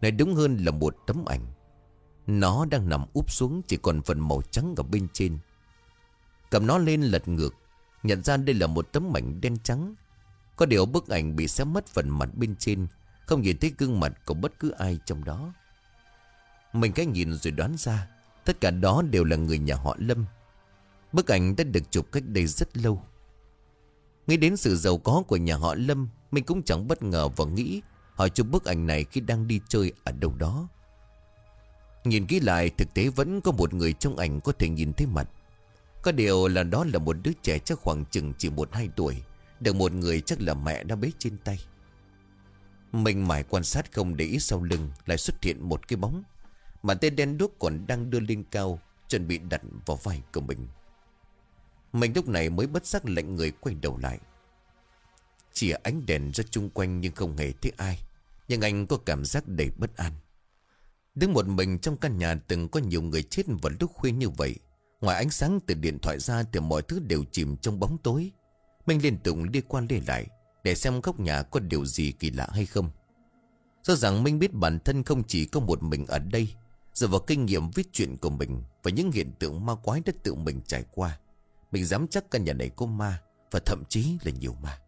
Này đúng hơn là một tấm ảnh. Nó đang nằm úp xuống Chỉ còn phần màu trắng ở bên trên. Cầm nó lên lật ngược, Nhận ra đây là một tấm mảnh đen trắng. Có điều bức ảnh bị xé mất phần mặt bên trên, Không nhìn thấy gương mặt của bất cứ ai trong đó. Mình cái nhìn rồi đoán ra, Tất cả đó đều là người nhà họ Lâm. Bức ảnh đã được chụp cách đây rất lâu. Nghĩ đến sự giàu có của nhà họ Lâm, Mình cũng chẳng bất ngờ và nghĩ Họ chụp bức ảnh này khi đang đi chơi ở đâu đó. Nhìn kỹ lại, thực tế vẫn có một người trong ảnh có thể nhìn thấy mặt. Có điều là đó là một đứa trẻ chắc khoảng chừng chỉ một hai tuổi. Được một người chắc là mẹ đã bế trên tay. Mình mải quan sát không để ý sau lưng, Lại xuất hiện một cái bóng. Mà tên đen đuốc còn đang đưa lên cao, Chuẩn bị đặt vào vai của mình. Mình lúc này mới bất giác lệnh người quay đầu lại. Chỉ ánh đèn ra chung quanh nhưng không hề thấy ai. Nhưng anh có cảm giác đầy bất an. Đứng một mình trong căn nhà từng có nhiều người chết vào lúc khuya như vậy Ngoài ánh sáng từ điện thoại ra thì mọi thứ đều chìm trong bóng tối. Minh liên tục đi qua đi lại Để xem góc nhà có điều gì kỳ lạ hay không. Do rằng Minh biết bản thân không chỉ có một mình ở đây, Dựa vào kinh nghiệm viết chuyện của mình Và những hiện tượng ma quái đã tự mình trải qua, mình dám chắc căn nhà này có ma Và thậm chí là nhiều ma.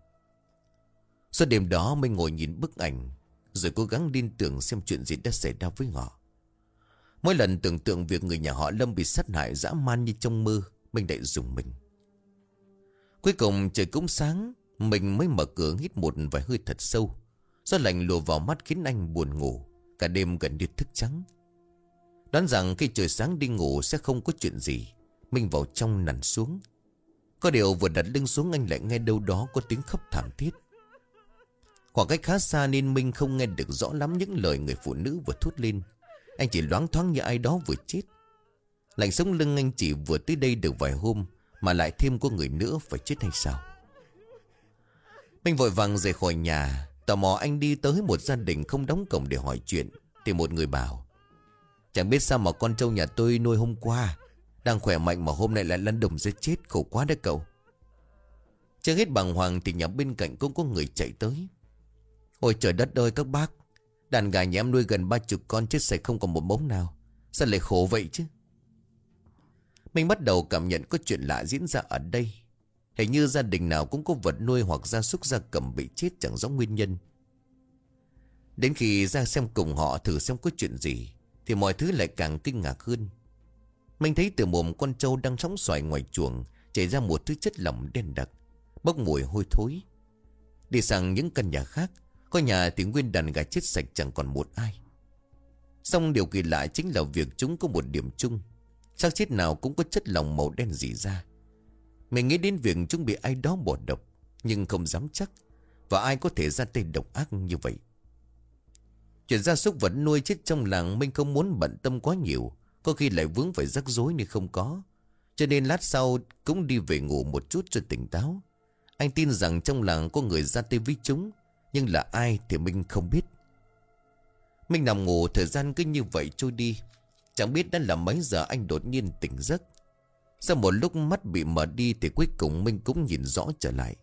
Sau đêm đó Minh ngồi nhìn bức ảnh Rồi cố gắng liên tưởng xem chuyện gì đã xảy ra với họ. Mỗi lần tưởng tượng việc người nhà họ Lâm bị sát hại dã man như trong mơ, Mình lại dùng mình. Cuối cùng trời cũng sáng, Mình mới mở cửa hít một vài hơi thật sâu. Gió lạnh lùa vào mắt khiến anh buồn ngủ, Cả đêm gần như thức trắng. Đoán rằng khi trời sáng đi ngủ sẽ không có chuyện gì, mình vào trong nằm xuống. Có điều vừa đặt lưng xuống anh lại nghe đâu đó có tiếng khóc thảm thiết. Khoảng cách khá xa nên Minh không nghe được rõ lắm những lời người phụ nữ vừa thốt lên. Anh chỉ loáng thoáng như ai đó vừa chết. Lạnh sống lưng anh chỉ vừa tới đây được vài hôm, Mà lại thêm có người nữa phải chết hay sao? Minh vội vàng rời khỏi nhà, Tò mò anh đi tới một gia đình không đóng cổng để hỏi chuyện, Thì một người bảo, Chẳng biết sao mà con trâu nhà tôi nuôi hôm qua, đang khỏe mạnh mà hôm nay lại lăn đồng ra chết, khổ quá đấy cậu. Chưa hết bàng hoàng thì nhà bên cạnh cũng có người chạy tới. Ôi trời đất ơi, các bác Đàn gà nhà em nuôi gần ba chục con chết sạch không còn một mống nào. Sao lại khổ vậy chứ? Mình bắt đầu cảm nhận có chuyện lạ diễn ra ở đây. Hình như gia đình nào cũng có vật nuôi hoặc gia súc gia cầm bị chết chẳng rõ nguyên nhân. Đến khi ra xem cùng họ thử xem có chuyện gì, Thì mọi thứ lại càng kinh ngạc hơn. Mình thấy từ mồm con trâu đang sóng xoài ngoài chuồng, Chảy ra một thứ chất lỏng đen đặc, Bốc mùi hôi thối. Đi sang những căn nhà khác có nhà thì nguyên đàn gà chết sạch chẳng còn một ai. Xong điều kỳ lạ chính là việc chúng có một điểm chung. Xác chết nào cũng có chất lỏng màu đen dỉ ra. Mình nghĩ đến việc chúng bị ai đó bỏ độc, Nhưng không dám chắc Và ai có thể ra tay độc ác như vậy. Chuyện gia súc vật nuôi chết trong làng Minh không muốn bận tâm quá nhiều, Có khi lại vướng phải rắc rối nên không có. Cho nên lát sau cũng đi về ngủ một chút cho tỉnh táo. Anh tin rằng trong làng có người ra tay với chúng nhưng là ai thì Minh không biết. Minh nằm ngủ, thời gian cứ như vậy trôi đi. Chẳng biết đã là mấy giờ anh đột nhiên tỉnh giấc. Sau một lúc mắt bị mở đi Thì cuối cùng Minh cũng nhìn rõ trở lại.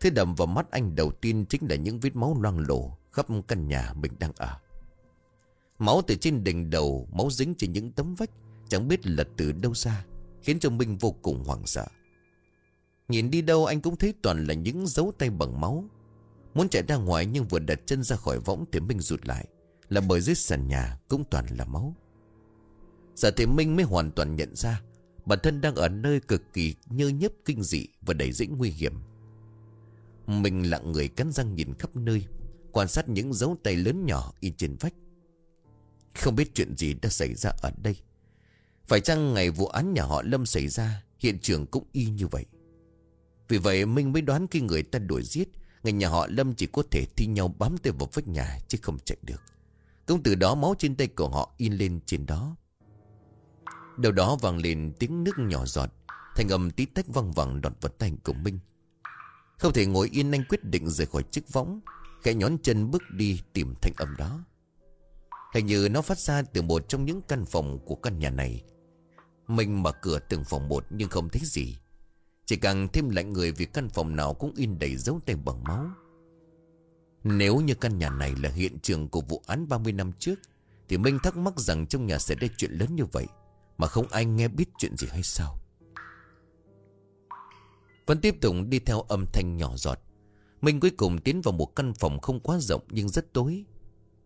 Thứ đầm vào mắt anh đầu tiên Chính là những vết máu loang lổ Khắp căn nhà mình đang ở. Máu từ trên đỉnh đầu, Máu dính trên những tấm vách, Chẳng biết là từ đâu ra, Khiến cho Minh vô cùng hoảng sợ. Nhìn đi đâu anh cũng thấy toàn là những dấu tay bằng máu. Muốn chạy ra ngoài nhưng vừa đặt chân ra khỏi võng Thì Minh rụt lại. Là bởi dưới sàn nhà cũng toàn là máu. Giờ thì Minh mới hoàn toàn nhận ra Bản thân đang ở nơi cực kỳ nhơ nhấp kinh dị Và đầy dĩnh nguy hiểm. Mình lặng người cắn răng nhìn khắp nơi, Quan sát những dấu tay lớn nhỏ in trên vách. Không biết chuyện gì đã xảy ra ở đây. Phải chăng ngày vụ án nhà họ Lâm xảy ra, Hiện trường cũng y như vậy? Vì vậy Minh mới đoán khi người ta đuổi giết Người nhà họ Lâm chỉ có thể thi nhau bám tay vào vách nhà Chứ không chạy được. Cũng từ đó máu trên tay của họ in lên trên đó. Đầu đó vang lên tiếng nước nhỏ giọt. Thành âm tí tách văng vẳng đọt vật tay của Minh. Không thể ngồi yên, anh quyết định rời khỏi chiếc võng, Khẽ nhón chân bước đi tìm thanh âm đó. Hình như nó phát ra từ một trong những căn phòng của căn nhà này. Mình mở cửa từng phòng một nhưng không thấy gì. Chỉ càng thêm lạnh người vì căn phòng nào cũng in đầy dấu tay bằng máu. Nếu như căn nhà này là hiện trường của vụ án 30 năm trước, Thì Minh thắc mắc rằng trong nhà sẽ ra chuyện lớn như vậy, mà không ai nghe biết chuyện gì hay sao? Vẫn tiếp tục đi theo âm thanh nhỏ giọt. Minh cuối cùng tiến vào một căn phòng không quá rộng nhưng rất tối.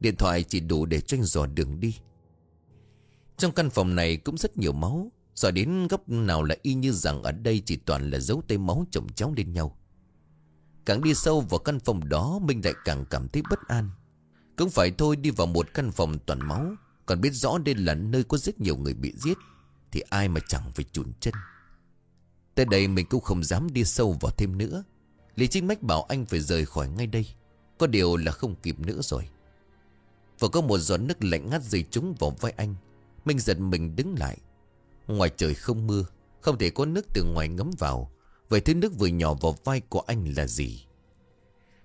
Điện thoại chỉ đủ để tranh dò đường đi. Trong căn phòng này cũng rất nhiều máu. Dò đến góc nào là y như rằng ở đây chỉ toàn là dấu tay máu chồng chéo lên nhau. Càng đi sâu vào căn phòng đó Minh lại càng cảm thấy bất an. Cũng phải thôi, đi vào một căn phòng toàn máu, còn biết rõ đây là nơi có rất nhiều người bị giết, Thì ai mà chẳng phải chùn chân. Tới đây mình cũng không dám đi sâu vào thêm nữa. Lý Trinh Mách bảo anh phải rời khỏi ngay đây. Có điều là không kịp nữa rồi. Vừa có một giọt nước lạnh ngắt rơi trúng vào vai anh, mình giật mình đứng lại. Ngoài trời không mưa, Không thể có nước từ ngoài ngấm vào. Vậy thứ nước vừa nhỏ vào vai của anh là gì?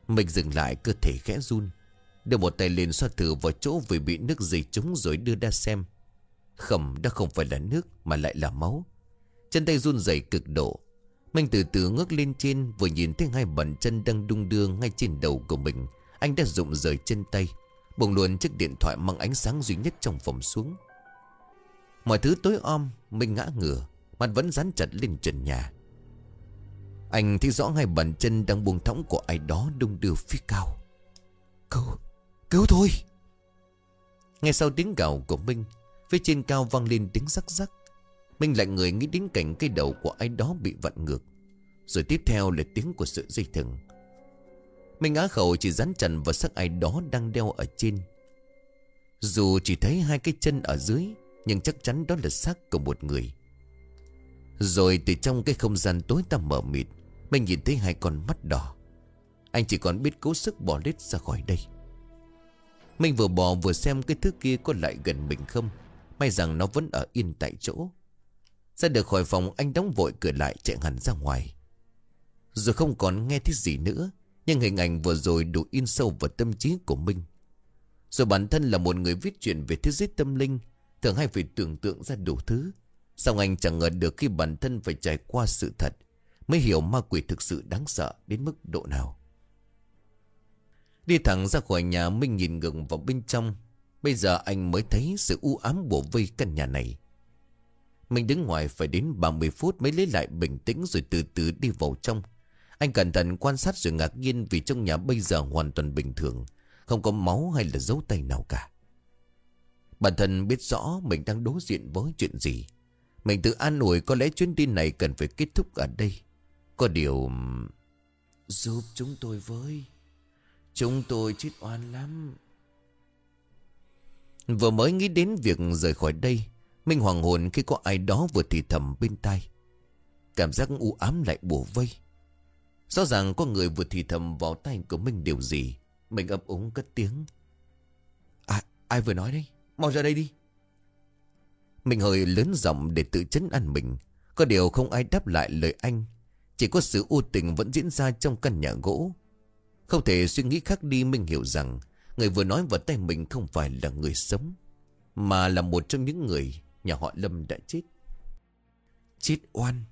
Mình dừng lại, cơ thể khẽ run. Đưa một tay lên xoa thử vào chỗ vừa bị nước dày trúng rồi đưa ra xem. Khẩm đã không phải là nước, mà lại là máu. Chân tay run rẩy cực độ. Minh từ từ ngước lên trên, Vừa nhìn thấy hai bàn chân đang đung đưa ngay trên đầu của mình. Anh đã rụng rời chân tay. Bùng luôn chiếc điện thoại mang ánh sáng duy nhất trong phòng xuống. Mọi thứ tối om Minh ngã ngửa Mặt vẫn dán chặt lên trần nhà. Anh thấy rõ hai bàn chân đang buông thõng của ai đó đung đưa phía cao. Cứu, Cứu thôi! ngay sau tiếng gào của Minh Phía trên cao vang lên tiếng rắc rắc. Minh lạnh người nghĩ đến cảnh cây đầu của ai đó bị vặn ngược. Rồi tiếp theo là tiếng của sự dây thừng. Minh á khẩu chỉ dán chặt vào sắc ai đó đang đeo ở trên. Dù chỉ thấy hai cái chân ở dưới nhưng chắc chắn đó là xác của một người. Rồi từ trong cái không gian tối tăm mờ mịt Minh nhìn thấy hai con mắt đỏ. Anh chỉ còn biết cố sức bỏ lết ra khỏi đây. Minh vừa bò vừa xem cái thứ kia có lại gần mình không. May rằng nó vẫn ở yên tại chỗ. Ra được khỏi phòng, anh đóng vội cửa lại chạy hẳn ra ngoài. Rồi không còn nghe thấy gì nữa, Nhưng hình ảnh vừa rồi đủ in sâu vào tâm trí của Minh Rồi bản thân là một người viết chuyện về thế giới tâm linh Thường hay phải tưởng tượng ra đủ thứ. Xong anh chẳng ngờ được khi bản thân phải trải qua sự thật, Mới hiểu ma quỷ thực sự đáng sợ đến mức độ nào. Đi thẳng ra khỏi nhà Minh nhìn ngừng vào bên trong. Bây giờ anh mới thấy sự u ám bủa vây căn nhà này. Mình đứng ngoài phải đến 30 phút mới lấy lại bình tĩnh rồi từ từ đi vào trong. Anh cẩn thận quan sát rồi ngạc nhiên vì trong nhà bây giờ hoàn toàn bình thường, Không có máu hay là dấu tay nào cả. Bản thân biết rõ mình đang đối diện với chuyện gì. Mình tự an ủi có lẽ chuyến đi này cần phải kết thúc ở đây. Có điều Giúp chúng tôi với. Chúng tôi chết oan lắm. Vừa mới nghĩ đến việc rời khỏi đây Minh hoàng hồn khi có ai đó vừa thì thầm bên tai. Cảm giác u ám lại bùa vây. Rõ ràng có người vừa thì thầm vào tay của mình điều gì. Mình ấp úng cất tiếng. À ai vừa nói đây? Mau ra đây đi. Mình hơi lớn giọng để tự chấn an mình. Có điều không ai đáp lại lời anh. Chỉ có sự u tình vẫn diễn ra trong căn nhà gỗ. Không thể suy nghĩ khác đi Minh hiểu rằng Người vừa nói vào tay mình không phải là người sống Mà là một trong những người Nhà họ Lâm đã chết. Chết oan.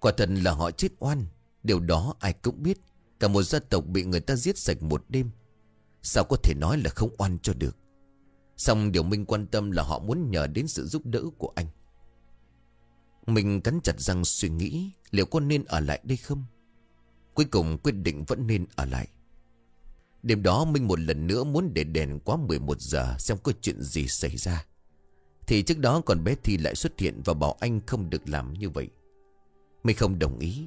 Quả thật là họ chết oan. Điều đó ai cũng biết. Cả một gia tộc bị người ta giết sạch một đêm. Sao có thể nói là không oan cho được Xong điều Minh quan tâm là họ muốn nhờ đến sự giúp đỡ của anh. Mình cắn chặt răng suy nghĩ Liệu có nên ở lại đây không. Cuối cùng quyết định vẫn nên ở lại. Đêm đó Minh một lần nữa muốn để đèn quá 11 giờ Xem có chuyện gì xảy ra. Thì trước đó còn bé Thi lại xuất hiện Và bảo anh không được làm như vậy. Minh không đồng ý.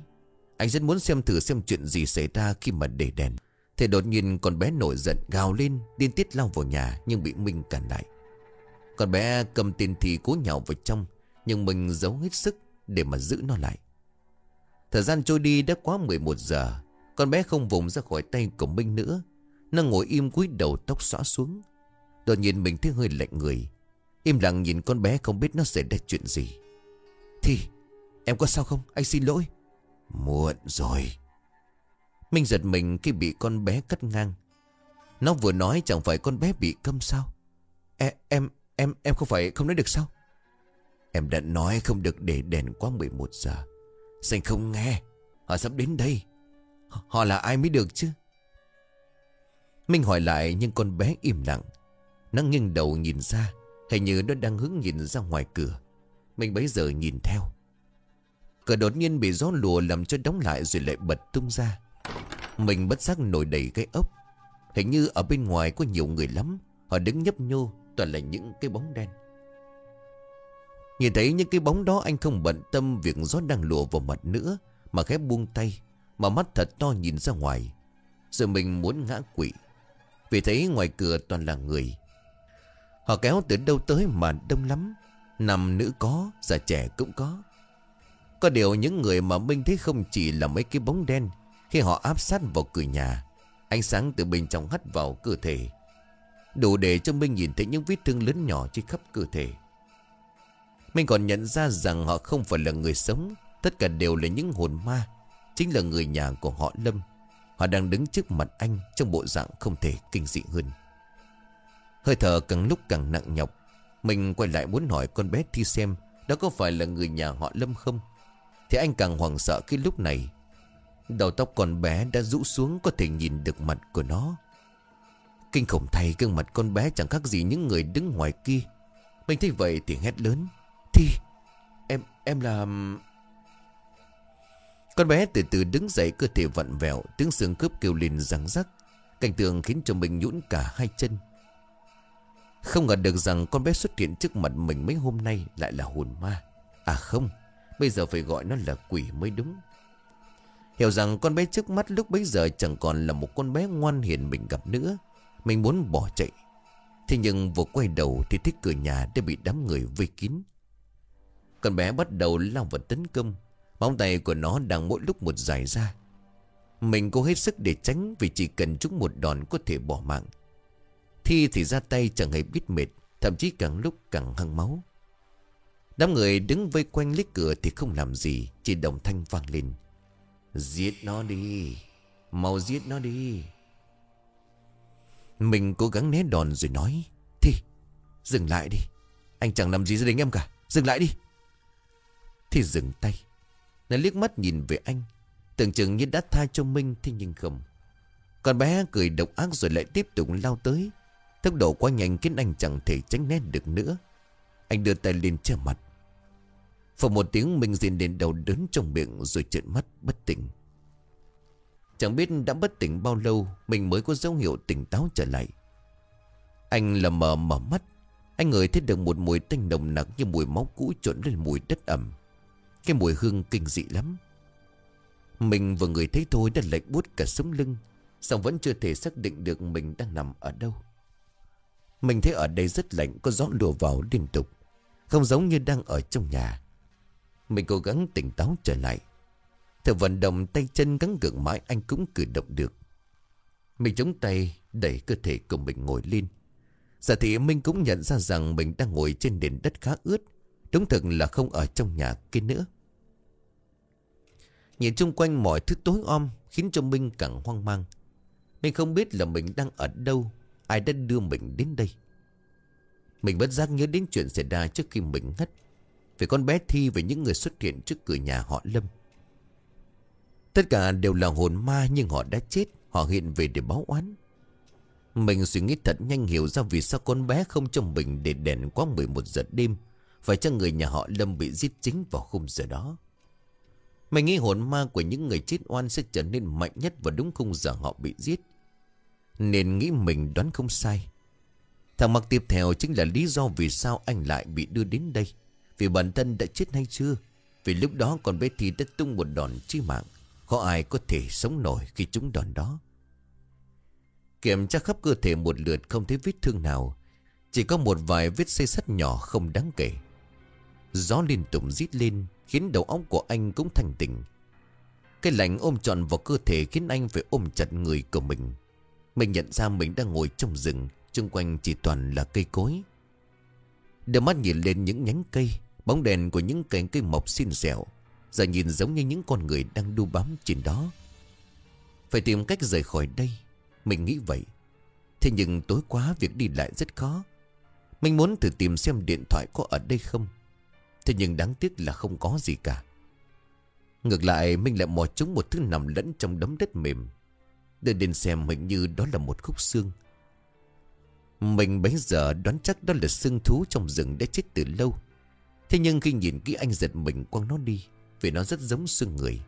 Anh rất muốn xem thử xem chuyện gì xảy ra khi mà để đèn. Thì đột nhiên con bé nổi giận gào lên, Điên tiết lao vào nhà Nhưng bị Minh cản lại. Con bé cầm tiền thì cố nhào vào trong, Nhưng mình giấu hết sức Để mà giữ nó lại. Thời gian trôi đi đã quá 11 giờ, Con bé không vùng ra khỏi tay của Minh nữa. Nó ngồi im cúi đầu tóc xõa xuống. Đột nhiên mình thấy hơi lạnh người. Im lặng nhìn con bé không biết nó sẽ ra chuyện gì. Thì, Em có sao không? Anh xin lỗi. Muộn rồi. Minh giật mình khi bị con bé cắt ngang. Nó vừa nói chẳng phải con bé bị câm sao? E, Em em em không phải không nói được sao? Em đã nói không được để đèn quá 11 giờ. Xanh không nghe. Họ sắp đến đây. Họ là ai mới được chứ? Minh hỏi lại nhưng con bé im lặng. Nó nghiêng đầu nhìn ra Hình như nó đang hướng nhìn ra ngoài cửa. Mình bấy giờ nhìn theo. Cửa đột nhiên bị gió lùa làm cho đóng lại rồi lại bật tung ra. Mình bất giác nổi đầy cái ốc. Hình như ở bên ngoài có nhiều người lắm. Họ đứng nhấp nhô toàn là những cái bóng đen. Nhìn thấy những cái bóng đó anh không bận tâm việc gió đang lùa vào mặt nữa Mà khép buông tay Mà mắt thật to nhìn ra ngoài. Rồi mình muốn ngã quỵ. Vì thấy ngoài cửa toàn là người. Họ kéo từ đâu tới mà đông lắm. Nam nữ có, già trẻ cũng có. Có điều những người mà Minh thấy không chỉ là mấy cái bóng đen khi họ áp sát vào cửa nhà, Ánh sáng từ bên trong hắt vào cơ thể. Đủ để cho Minh nhìn thấy những vết thương lớn nhỏ trên khắp cơ thể. Minh còn nhận ra rằng họ không phải là người sống, Tất cả đều là những hồn ma, Chính là người nhà của họ Lâm. Họ đang đứng trước mặt anh Trong bộ dạng không thể kinh dị hơn. Hơi thở càng lúc càng nặng nhọc Mình quay lại muốn hỏi con bé Thi xem Đó có phải là người nhà họ Lâm không? Thì anh càng hoảng sợ khi lúc này Đầu tóc con bé đã rũ xuống, Có thể nhìn được mặt của nó. Kinh khủng thay gương mặt con bé Chẳng khác gì những người đứng ngoài kia. Mình thấy vậy thì hét lớn. Thi, em em là Con bé từ từ đứng dậy, Cơ thể vặn vẹo, Tiếng xương cướp kêu lên răng rắc. Cảnh tượng khiến cho mình nhũn cả hai chân. Không ngờ được rằng con bé xuất hiện trước mặt mình mấy hôm nay lại là hồn ma. À không, Bây giờ phải gọi nó là quỷ mới đúng. Hiểu rằng con bé trước mắt lúc bấy giờ chẳng còn là một con bé ngoan hiền mình gặp nữa. Mình muốn bỏ chạy. Thế nhưng vừa quay đầu thì thích cửa nhà đã bị đám người vây kín. Con bé bắt đầu lao vào tấn công. Móng tay của nó đang mỗi lúc một dài ra. Mình cố hết sức để tránh Vì chỉ cần chúng một đòn có thể bỏ mạng. Thi thì ra tay chẳng hề biết mệt, Thậm chí càng lúc càng hăng máu. Đám người đứng vây quanh lít cửa thì không làm gì, Chỉ đồng thanh vang lên. Giết nó đi. Mau giết nó đi. Mình cố gắng né đòn rồi nói, Thì, dừng lại đi. Anh chẳng làm gì gia đình em cả. Dừng lại đi. Thì dừng tay. Nó liếc mắt nhìn về anh. Tưởng chừng như đã tha cho Minh Thế nhưng không. Con bé cười độc ác rồi lại tiếp tục lao tới. Tốc độ quá nhanh khiến anh chẳng thể tránh né được nữa. Anh đưa tay lên che mặt. Phật một tiếng mình dìn đến đầu đớn trong miệng rồi trợn mắt, bất tỉnh. Chẳng biết đã bất tỉnh bao lâu, mình mới có dấu hiệu tỉnh táo trở lại. Anh lờ mờ mở mắt. Anh ngửi thấy được một mùi tanh nồng nặc như mùi máu cũ trộn lên mùi đất ẩm Cái mùi hương kinh dị lắm Mình vừa người thấy thôi đã lạnh buốt cả sống lưng Xong vẫn chưa thể xác định được mình đang nằm ở đâu Mình thấy ở đây rất lạnh, Có gió lùa vào liên tục, Không giống như đang ở trong nhà mình cố gắng tỉnh táo trở lại. Thở vận động tay chân gắng gượng mãi Anh cũng cử động được. Mình chống tay, đẩy cơ thể của mình ngồi lên. Giả thị Minh cũng nhận ra rằng Mình đang ngồi trên nền đất khá ướt. Đúng thực là không ở trong nhà kia nữa. Nhìn chung quanh mọi thứ tối om, Khiến cho Minh càng hoang mang. Mình không biết là mình đang ở đâu, Ai đã đưa mình đến đây. Mình bất giác nhớ đến chuyện xảy ra trước khi mình ngất. Về con bé Thi và những người xuất hiện trước cửa nhà họ Lâm Tất cả đều là hồn ma Nhưng họ đã chết, Họ hiện về để báo oán Mình suy nghĩ thật nhanh hiểu ra Vì sao con bé không cho mình để đèn quá 11 giờ đêm Phải cho người nhà họ Lâm bị giết chính vào khung giờ đó mình nghĩ hồn ma của những người chết oan sẽ trở nên mạnh nhất vào đúng khung giờ họ bị giết. Nên nghĩ mình đoán không sai. Thằng mặc tiếp theo chính là lý do vì sao anh lại bị đưa đến đây. Vì bản thân đã chết hay chưa? Vì lúc đó còn bé thì đã tung một đòn chí mạng. Có ai có thể sống nổi khi trúng đòn đó. Kiểm tra khắp cơ thể một lượt không thấy vết thương nào. Chỉ có một vài vết xây sắt nhỏ không đáng kể. Gió liên tục rít lên, Khiến đầu óc của anh cũng thành tỉnh Cái lạnh ôm trọn vào cơ thể Khiến anh phải ôm chặt người của mình Mình nhận ra mình đang ngồi trong rừng, xung quanh chỉ toàn là cây cối Đôi mắt nhìn lên những nhánh cây Bóng đèn của những cành cây mọc xin xẻo Giờ nhìn giống như những con người đang đu bám trên đó. Phải tìm cách rời khỏi đây, Mình nghĩ vậy. Thế nhưng tối quá việc đi lại rất khó. Mình muốn thử tìm xem điện thoại có ở đây không. Thế nhưng đáng tiếc là không có gì cả. Ngược lại, mình lại mò trúng một thứ nằm lẫn trong đống đất mềm, Đưa đến xem hình như đó là một khúc xương. Mình bấy giờ đoán chắc đó là xương thú trong rừng đã chết từ lâu. Thế nhưng khi nhìn kỹ anh giật mình quăng nó đi, Vì nó rất giống xương người.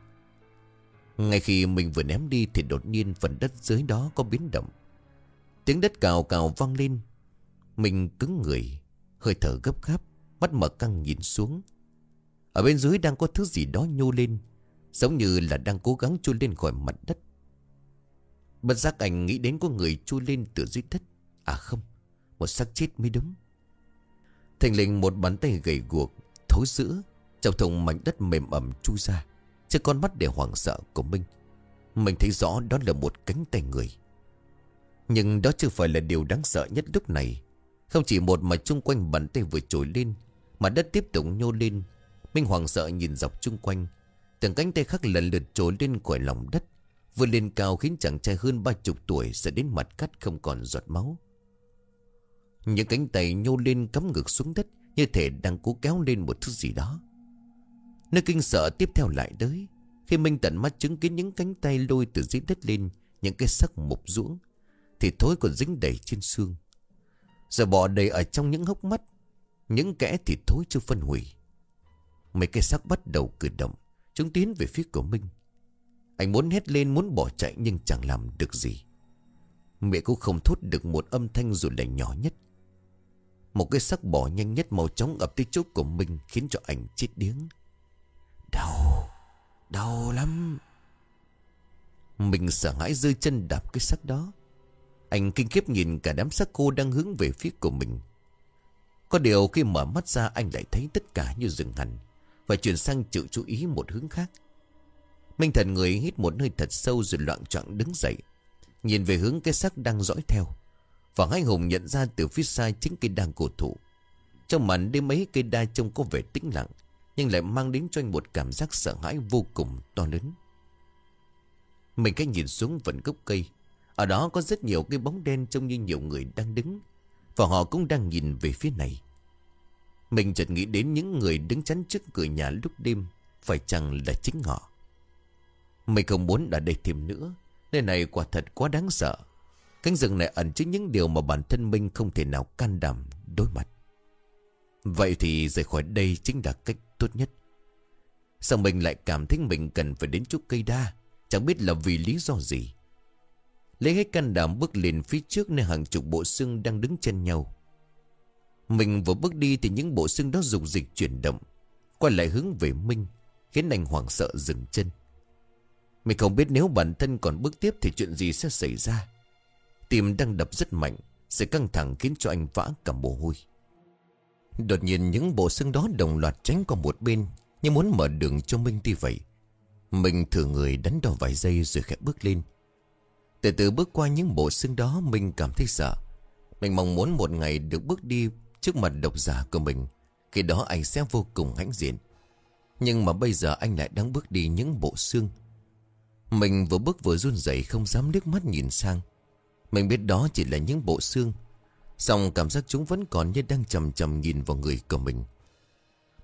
Ngay khi mình vừa ném đi Thì đột nhiên phần đất dưới đó có biến động. Tiếng đất cào cào vang lên. Mình cứng người, Hơi thở gấp gáp, Mắt mở căng nhìn xuống. Ở bên dưới đang có thứ gì đó nhô lên, Giống như là đang cố gắng chui lên khỏi mặt đất. Bất giác anh nghĩ đến có người chui lên từ dưới đất. À không, Một xác chết mới đúng. Thành linh một bàn tay gầy guộc, Thối sữa Trong thùng mảnh đất mềm ẩm chui ra trước con mắt để hoảng sợ của Minh. Mình thấy rõ đó là một cánh tay người. Nhưng đó chưa phải là điều đáng sợ nhất lúc này. Không chỉ một mà chung quanh bàn tay vừa trồi lên, mà đất tiếp tục nhô lên. Minh Hoàng sợ nhìn dọc chung quanh. Từng cánh tay khác lần lượt trồi lên khỏi lòng đất, Vươn lên cao khiến chàng trai hơn ba chục tuổi Sẽ đến mặt cắt không còn giọt máu. Những cánh tay nhô lên cắm ngược xuống đất, Như thể đang cố kéo lên một thứ gì đó. Nơi kinh sợ tiếp theo lại tới, Khi Minh tận mắt chứng kiến những cánh tay lôi từ dưới đất lên, Những cái sắc mục ruỗng, Thì thối còn dính đầy trên xương. Giờ bỏ đầy ở trong những hốc mắt, những kẻ thì thối chưa phân hủy. Mấy cái xác bắt đầu cử động, Chúng tiến về phía của Minh. Anh muốn hét lên, muốn bỏ chạy, Nhưng chẳng làm được gì. Mẹ cũng không thốt được một âm thanh dù là nhỏ nhất. Một cái sắc bỏ nhanh nhất màu trống ập tới chỗ của mình Khiến cho anh chết điếng. Đau Đau lắm. Mình sợ hãi rơi chân đạp cái sắc đó. Anh kinh khiếp nhìn cả đám sắc khô đang hướng về phía của mình. Có điều khi mở mắt ra, anh lại thấy tất cả như dừng hẳn Và chuyển sang chịu chú ý một hướng khác. Minh thần người hít một hơi thật sâu rồi loạn trọng đứng dậy, Nhìn về hướng cái sắc đang dõi theo. Và anh hùng nhận ra từ phía xa chính cây đa cổ thụ. Trong màn đêm mấy cây đa trông có vẻ tĩnh lặng, Nhưng lại mang đến cho anh một cảm giác sợ hãi vô cùng to lớn. Mình cách nhìn xuống vẫn gốc cây. Ở đó có rất nhiều cái bóng đen trông như nhiều người đang đứng. Và họ cũng đang nhìn về phía này. Mình chợt nghĩ đến những người đứng chắn trước cửa nhà lúc đêm, Phải chăng là chính họ? Mình không muốn ở đây thêm nữa, Nơi này quả thật quá đáng sợ. Cánh rừng này ẩn chứa những điều mà bản thân mình không thể nào can đảm đối mặt. Vậy thì rời khỏi đây chính là cách tốt nhất. Sao mình lại cảm thấy mình cần phải đến chỗ cây đa? Chẳng biết là vì lý do gì. Lấy hết can đảm bước lên phía trước nơi hàng chục bộ xương đang đứng chân nhau. Mình vừa bước đi thì những bộ xương đó dùng dịch chuyển động, Quay lại hướng về Minh Khiến anh hoảng sợ dừng chân. Mình không biết nếu bản thân còn bước tiếp Thì chuyện gì sẽ xảy ra. Tim đang đập rất mạnh, Sự căng thẳng khiến cho anh vã cả mồ hôi. Đột nhiên những bộ xương đó đồng loạt tránh qua một bên, Như muốn mở đường cho Minh đi vậy. Mình thử người đánh đo vài giây rồi khẽ bước lên. Từ từ bước qua những bộ xương đó Mình cảm thấy sợ. Mình mong muốn một ngày được bước đi Trước mặt độc giả của mình, Khi đó anh sẽ vô cùng hãnh diện. Nhưng mà bây giờ anh lại đang bước đi những bộ xương. Mình vừa bước vừa run rẩy Không dám liếc mắt nhìn sang. Mình biết đó chỉ là những bộ xương. Xong cảm giác chúng vẫn còn như đang chầm chầm nhìn vào người của mình.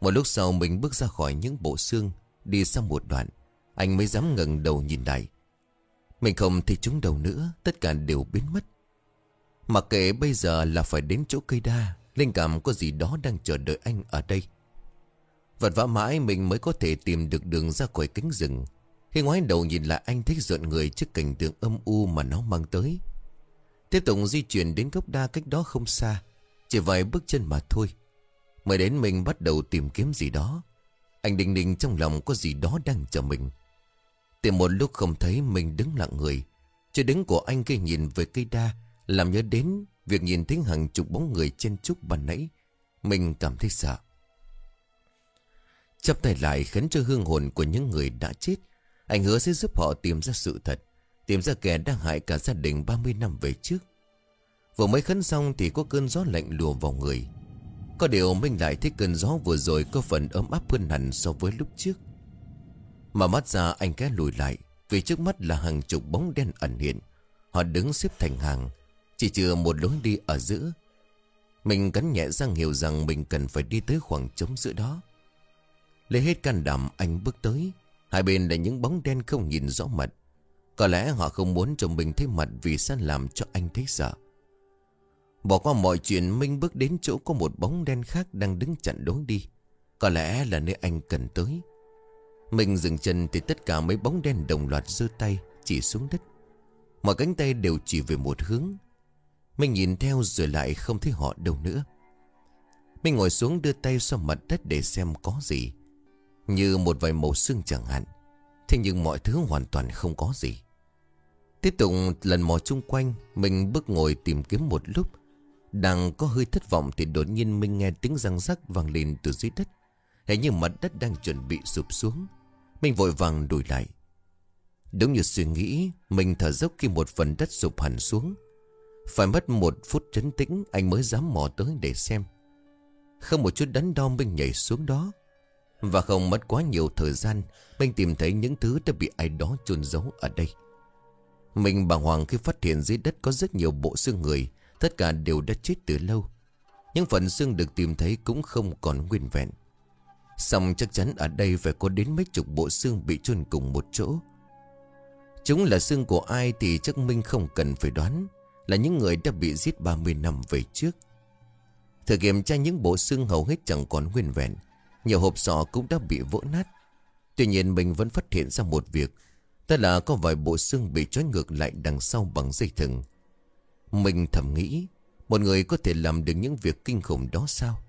Một lúc sau mình bước ra khỏi những bộ xương, Đi sang một đoạn. Anh mới dám ngẩng đầu nhìn lại. Mình không thấy chúng đâu nữa, Tất cả đều biến mất. Mặc kệ bây giờ là phải đến chỗ cây đa, Linh cảm có gì đó đang chờ đợi anh ở đây. Vật vã mãi mình mới có thể tìm được đường ra khỏi cánh rừng. Khi ngoái đầu nhìn lại anh thích rợn người trước cảnh tượng âm u mà nó mang tới. Tiếp tục di chuyển đến gốc đa cách đó không xa. Chỉ vài bước chân mà thôi. Mới đến mình bắt đầu tìm kiếm gì đó. Anh đình đình trong lòng có gì đó đang chờ mình. Tìm một lúc không thấy mình đứng lặng người. Chưa đứng của anh kia nhìn về cây đa, Làm nhớ đến việc nhìn thấy hàng chục bóng người trên trúc ban nãy. Mình cảm thấy sợ. Chắp tay lại khấn cho hương hồn của những người đã chết. Anh hứa sẽ giúp họ tìm ra sự thật. Tìm ra kẻ đang hại cả gia đình 30 năm về trước. Vừa mới khấn xong thì có cơn gió lạnh lùa vào người. Có điều Minh lại thấy cơn gió vừa rồi có phần ấm áp hơn hẳn so với lúc trước. Mà mắt ra anh ké lùi lại, Vì trước mắt là hàng chục bóng đen ẩn hiện. Họ đứng xếp thành hàng, Chỉ chừa một lối đi ở giữa. Mình cắn nhẹ răng hiểu rằng mình cần phải đi tới khoảng trống giữa đó. Lấy hết can đảm anh bước tới, Hai bên là những bóng đen không nhìn rõ mặt có lẽ họ không muốn cho mình thấy mặt vì sẽ làm cho anh thấy sợ. Bỏ qua mọi chuyện, Minh bước đến chỗ có một bóng đen khác đang đứng chặn đối đi. Có lẽ là nơi anh cần tới. Mình dừng chân thì tất cả mấy bóng đen đồng loạt giơ tay, chỉ xuống đất. Mọi cánh tay đều chỉ về một hướng. Mình nhìn theo rồi lại không thấy họ đâu nữa. Mình ngồi xuống đưa tay xoa mặt đất để xem có gì. Như một vài màu xương chẳng hạn. Thế nhưng mọi thứ hoàn toàn không có gì. Tiếp tục lần mò chung quanh, Mình bước ngồi tìm kiếm một lúc. Đang có hơi thất vọng Thì đột nhiên mình nghe tiếng răng rắc vang lên từ dưới đất. Hình như mặt đất đang chuẩn bị sụp xuống. Mình vội vàng đùi lại. Đúng như suy nghĩ, Mình thở dốc khi một phần đất sụp hẳn xuống. Phải mất một phút trấn tĩnh, Anh mới dám mò tới để xem. Không một chút đắn đo mình nhảy xuống đó. Và không mất quá nhiều thời gian, Mình tìm thấy những thứ đã bị ai đó chôn giấu ở đây mình bà hoàng khi phát hiện dưới đất có rất nhiều bộ xương người, Tất cả đều đã chết từ lâu. Những phần xương được tìm thấy cũng không còn nguyên vẹn. Xong chắc chắn ở đây phải có đến mấy chục bộ xương bị chôn cùng một chỗ. Chúng là xương của ai thì chắc Minh không cần phải đoán, Là những người đã bị giết 30 năm về trước. Thử kiểm tra những bộ xương hầu hết chẳng còn nguyên vẹn, Nhiều hộp sọ cũng đã bị vỡ nát. Tuy nhiên mình vẫn phát hiện ra một việc Thế là có vài bộ xương bị trói ngược lại đằng sau bằng dây thừng. Mình thầm nghĩ, một người có thể làm được những việc kinh khủng đó sao?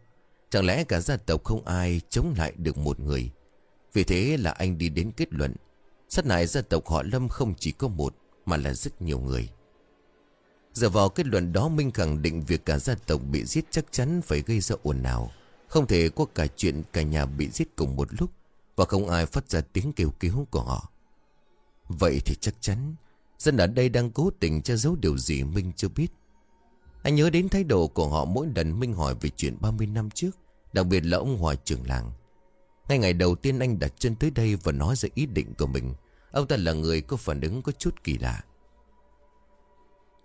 Chẳng lẽ cả gia tộc không ai chống lại được một người? Vì thế là anh đi đến kết luận, sát hại gia tộc họ Lâm không chỉ có một, mà là rất nhiều người. Giờ vào kết luận đó Minh khẳng định việc cả gia tộc bị giết chắc chắn phải gây ra ồn ào. Không thể có cả chuyện cả nhà bị giết cùng một lúc và không ai phát ra tiếng kêu cứu của họ. Vậy thì chắc chắn, Dân ở đây đang cố tình che giấu điều gì Minh chưa biết. Anh nhớ đến thái độ của họ mỗi lần Minh hỏi về chuyện 30 năm trước, Đặc biệt là ông Hòa trưởng làng. Ngay ngày đầu tiên anh đặt chân tới đây Và nói ra ý định của mình, Ông ta là người có phản ứng có chút kỳ lạ.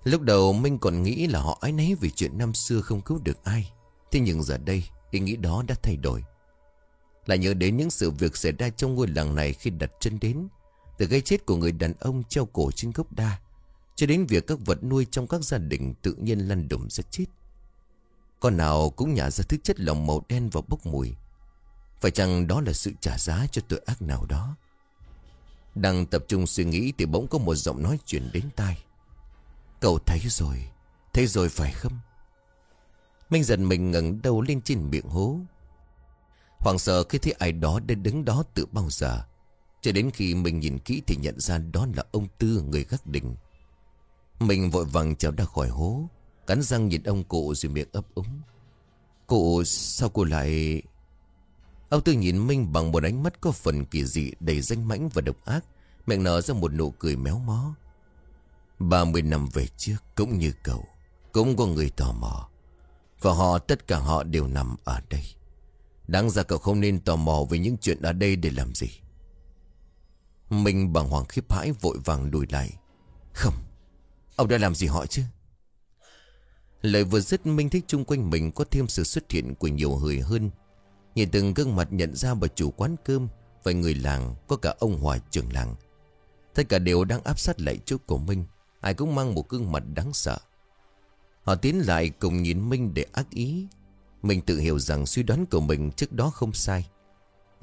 Lúc đầu Minh còn nghĩ là họ ái nấy Vì chuyện năm xưa không cứu được ai, Thế nhưng giờ đây, Ý nghĩ đó đã thay đổi. Lại nhớ đến những sự việc xảy ra trong ngôi làng này Khi đặt chân đến từ gây chết của người đàn ông treo cổ trên gốc đa, Cho đến việc các vật nuôi trong các gia đình tự nhiên lăn đùng ra chết. Con nào cũng nhả ra thứ chất lỏng màu đen và bốc mùi. Phải chăng đó là sự trả giá cho tội ác nào đó? Đang tập trung suy nghĩ thì bỗng có một giọng nói chuyển đến tai. Cậu thấy rồi Thấy rồi phải không? Minh giật mình ngẩng đầu lên trên miệng hố. Hoàng sợ khi thấy ai đó đã đứng đó từ bao giờ. Cho đến khi mình nhìn kỹ thì nhận ra đó là ông Tư, người gác đỉnh Mình vội vàng trèo ra khỏi hố, Cắn răng nhìn ông cụ rồi miệng ấp úng. Cụ, sao cô lại Ông Tư nhìn Minh bằng một ánh mắt có phần kỳ dị, đầy danh mãnh và độc ác. Miệng nở ra một nụ cười méo mó. 30 năm về trước, cũng như cậu, Cũng có người tò mò. Và họ, tất cả họ đều nằm ở đây. Đáng ra cậu không nên tò mò về những chuyện ở đây để làm gì. Mình bằng hoàng khiếp hãi vội vàng đùi lại. Không, Ông đã làm gì họ chứ? Lời vừa dứt, Minh thích chung quanh mình có thêm sự xuất hiện của nhiều người hơn. Nhìn từng gương mặt nhận ra bà chủ quán cơm Và người làng, Có cả ông Hòa trưởng làng. Tất cả đều đang áp sát lại chỗ của Minh. Ai cũng mang một gương mặt đáng sợ. Họ tiến lại cùng nhìn Minh để ác ý. Mình tự hiểu rằng suy đoán của mình trước đó không sai.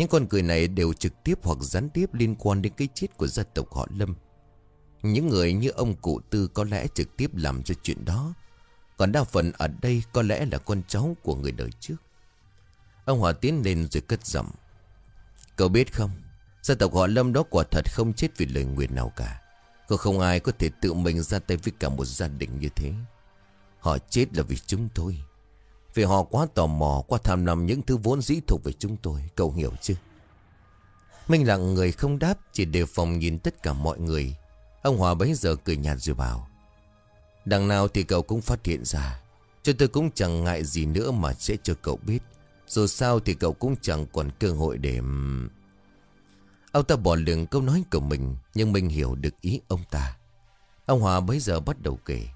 Những con cười này đều trực tiếp hoặc gián tiếp liên quan đến cái chết của gia tộc họ Lâm. Những người như ông cụ tư có lẽ trực tiếp làm cho chuyện đó. Còn đa phần ở đây có lẽ là con cháu của người đời trước. Ông Hòa tiến lên rồi cất giọng. Cậu biết không? Gia tộc họ Lâm đó quả thật không chết vì lời nguyện nào cả. Có không ai có thể tự mình ra tay với cả một gia đình như thế. Họ chết là vì chúng tôi. Vì họ quá tò mò, Quá tham lam những thứ vốn dĩ thuộc về chúng tôi. Cậu hiểu chứ? Minh lặng người không đáp, Chỉ đề phòng nhìn tất cả mọi người. Ông Hòa bấy giờ cười nhạt rồi bảo, Đằng nào thì cậu cũng phát hiện ra Cho tôi cũng chẳng ngại gì nữa mà sẽ cho cậu biết. Dù sao thì cậu cũng chẳng còn cơ hội để... Ông ta bỏ lường câu nói của mình, Nhưng mình hiểu được ý ông ta. Ông Hòa bấy giờ bắt đầu kể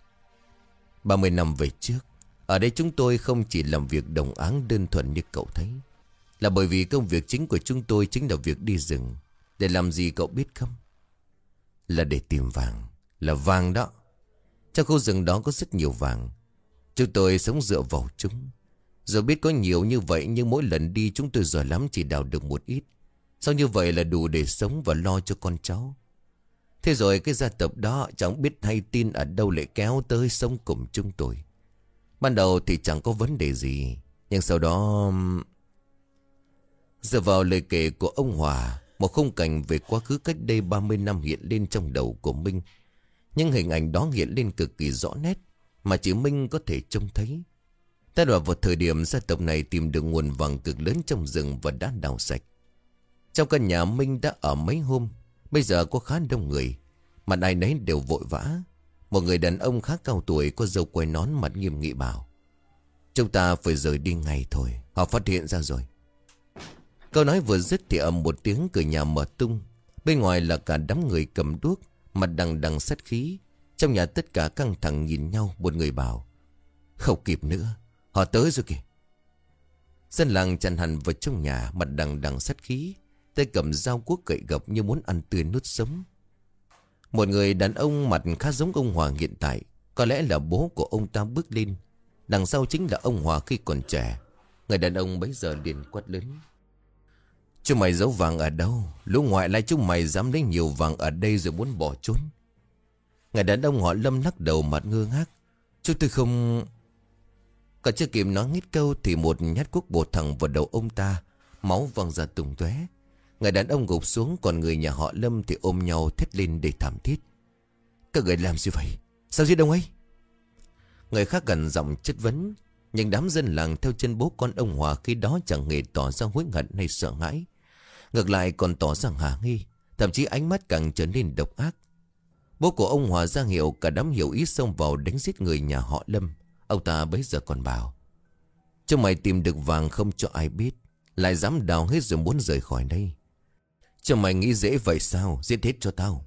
30 năm về trước ở đây chúng tôi không chỉ làm việc đồng áng đơn thuần như cậu thấy, Là bởi vì công việc chính của chúng tôi chính là việc đi rừng. Để làm gì cậu biết không? Là để tìm vàng, Là vàng đó. Trong khu rừng đó có rất nhiều vàng. Chúng tôi sống dựa vào chúng. Giờ biết có nhiều như vậy, Nhưng mỗi lần đi chúng tôi giỏi lắm chỉ đào được một ít. Sao như vậy là đủ để sống và lo cho con cháu. Thế rồi cái gia tộc đó chẳng biết hay tin ở đâu lại kéo tới sống cùng chúng tôi. Ban đầu thì chẳng có vấn đề gì, Nhưng sau đó Giờ vào lời kể của ông Hòa, Một khung cảnh về quá khứ cách đây 30 năm hiện lên trong đầu của Minh. Nhưng hình ảnh đó hiện lên cực kỳ rõ nét, Mà chỉ Minh có thể trông thấy. Ta đoạn vào thời điểm gia tộc này tìm được nguồn vàng cực lớn trong rừng và đã đào sạch. Trong căn nhà Minh đã ở mấy hôm, Bây giờ có khá đông người. Mặt ai nấy đều vội vã. Một người đàn ông khá cao tuổi Có dâu quay nón mặt nghiêm nghị bảo, Chúng ta phải rời đi ngay thôi, Họ phát hiện ra rồi. Câu nói vừa dứt thì ầm một tiếng cửa nhà mở tung. Bên ngoài là cả đám người cầm đuốc, Mặt đằng đằng sát khí. Trong nhà tất cả căng thẳng nhìn nhau, Một người bảo, Không kịp nữa, Họ tới rồi kìa. Dân làng chặn hẳn vào trong nhà, Mặt đằng đằng sát khí. Tay cầm dao cuốc cậy gập như muốn ăn tươi nuốt sống. Một người đàn ông mặt khá giống ông Hòa hiện tại. Có lẽ là bố của ông ta bước lên. Đằng sau chính là ông Hòa khi còn trẻ. Người đàn ông bấy giờ liền quát lớn. Chúng mày giấu vàng ở đâu? Lũ ngoại lai chúng mày dám lấy nhiều vàng ở đây rồi muốn bỏ trốn. Người đàn ông họ lâm lắc đầu mặt ngơ ngác. Chúng tôi không còn chưa kịp nói nghít câu Thì một nhát cuốc bột thẳng vào đầu ông ta. Máu văng ra tung tóe. Người đàn ông gục xuống, Còn người nhà họ Lâm thì ôm nhau thét lên để thảm thiết. Các người làm gì vậy? Sao giết ông ấy? Người khác gần giọng chất vấn, Nhưng đám dân làng theo chân bố con ông Hòa Khi đó chẳng hề tỏ ra hối hận hay sợ hãi. Ngược lại còn tỏ ra hả nghi, Thậm chí ánh mắt càng trở nên độc ác. Bố của ông Hòa ra hiệu Cả đám hiểu ý xông vào đánh giết người nhà họ Lâm. Ông ta bấy giờ còn bảo Cho mày tìm được vàng không cho ai biết, Lại dám đào hết rồi muốn rời khỏi đây cho mày nghĩ dễ vậy sao? Giết hết cho tao.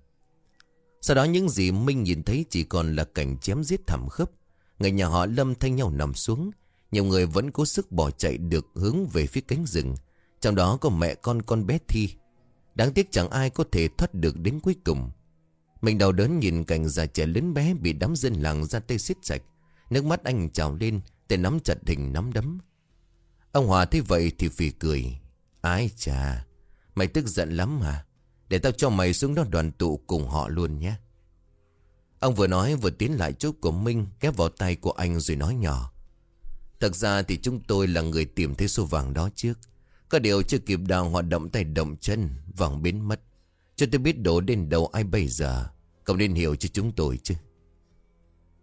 Sau đó những gì Minh nhìn thấy chỉ còn là cảnh chém giết thảm khốc. Người nhà họ Lâm thay nhau nằm xuống. Nhiều người vẫn cố sức bỏ chạy được hướng về phía cánh rừng. Trong đó có mẹ con con bé Thi. Đáng tiếc chẳng ai có thể thoát được đến cuối cùng. Mình đau đớn nhìn cảnh già trẻ lớn bé bị đám dân làng ra tay xiết sạch. Nước mắt anh trào lên, Tay nắm chặt hình nắm đấm. Ông Hòa thấy vậy thì phì cười. Ái chà Mày tức giận lắm mà. Để tao cho mày xuống đó đoàn tụ cùng họ luôn nhé. Ông vừa nói vừa tiến lại chỗ của Minh Ghép vào tay của anh rồi nói nhỏ. Thật ra thì chúng tôi là người tìm thấy số vàng đó trước. Có điều chưa kịp đào hoạt động tay động chân, Vàng biến mất. Cho tôi biết đổ đến đầu ai bây giờ. Cậu nên hiểu cho chúng tôi chứ.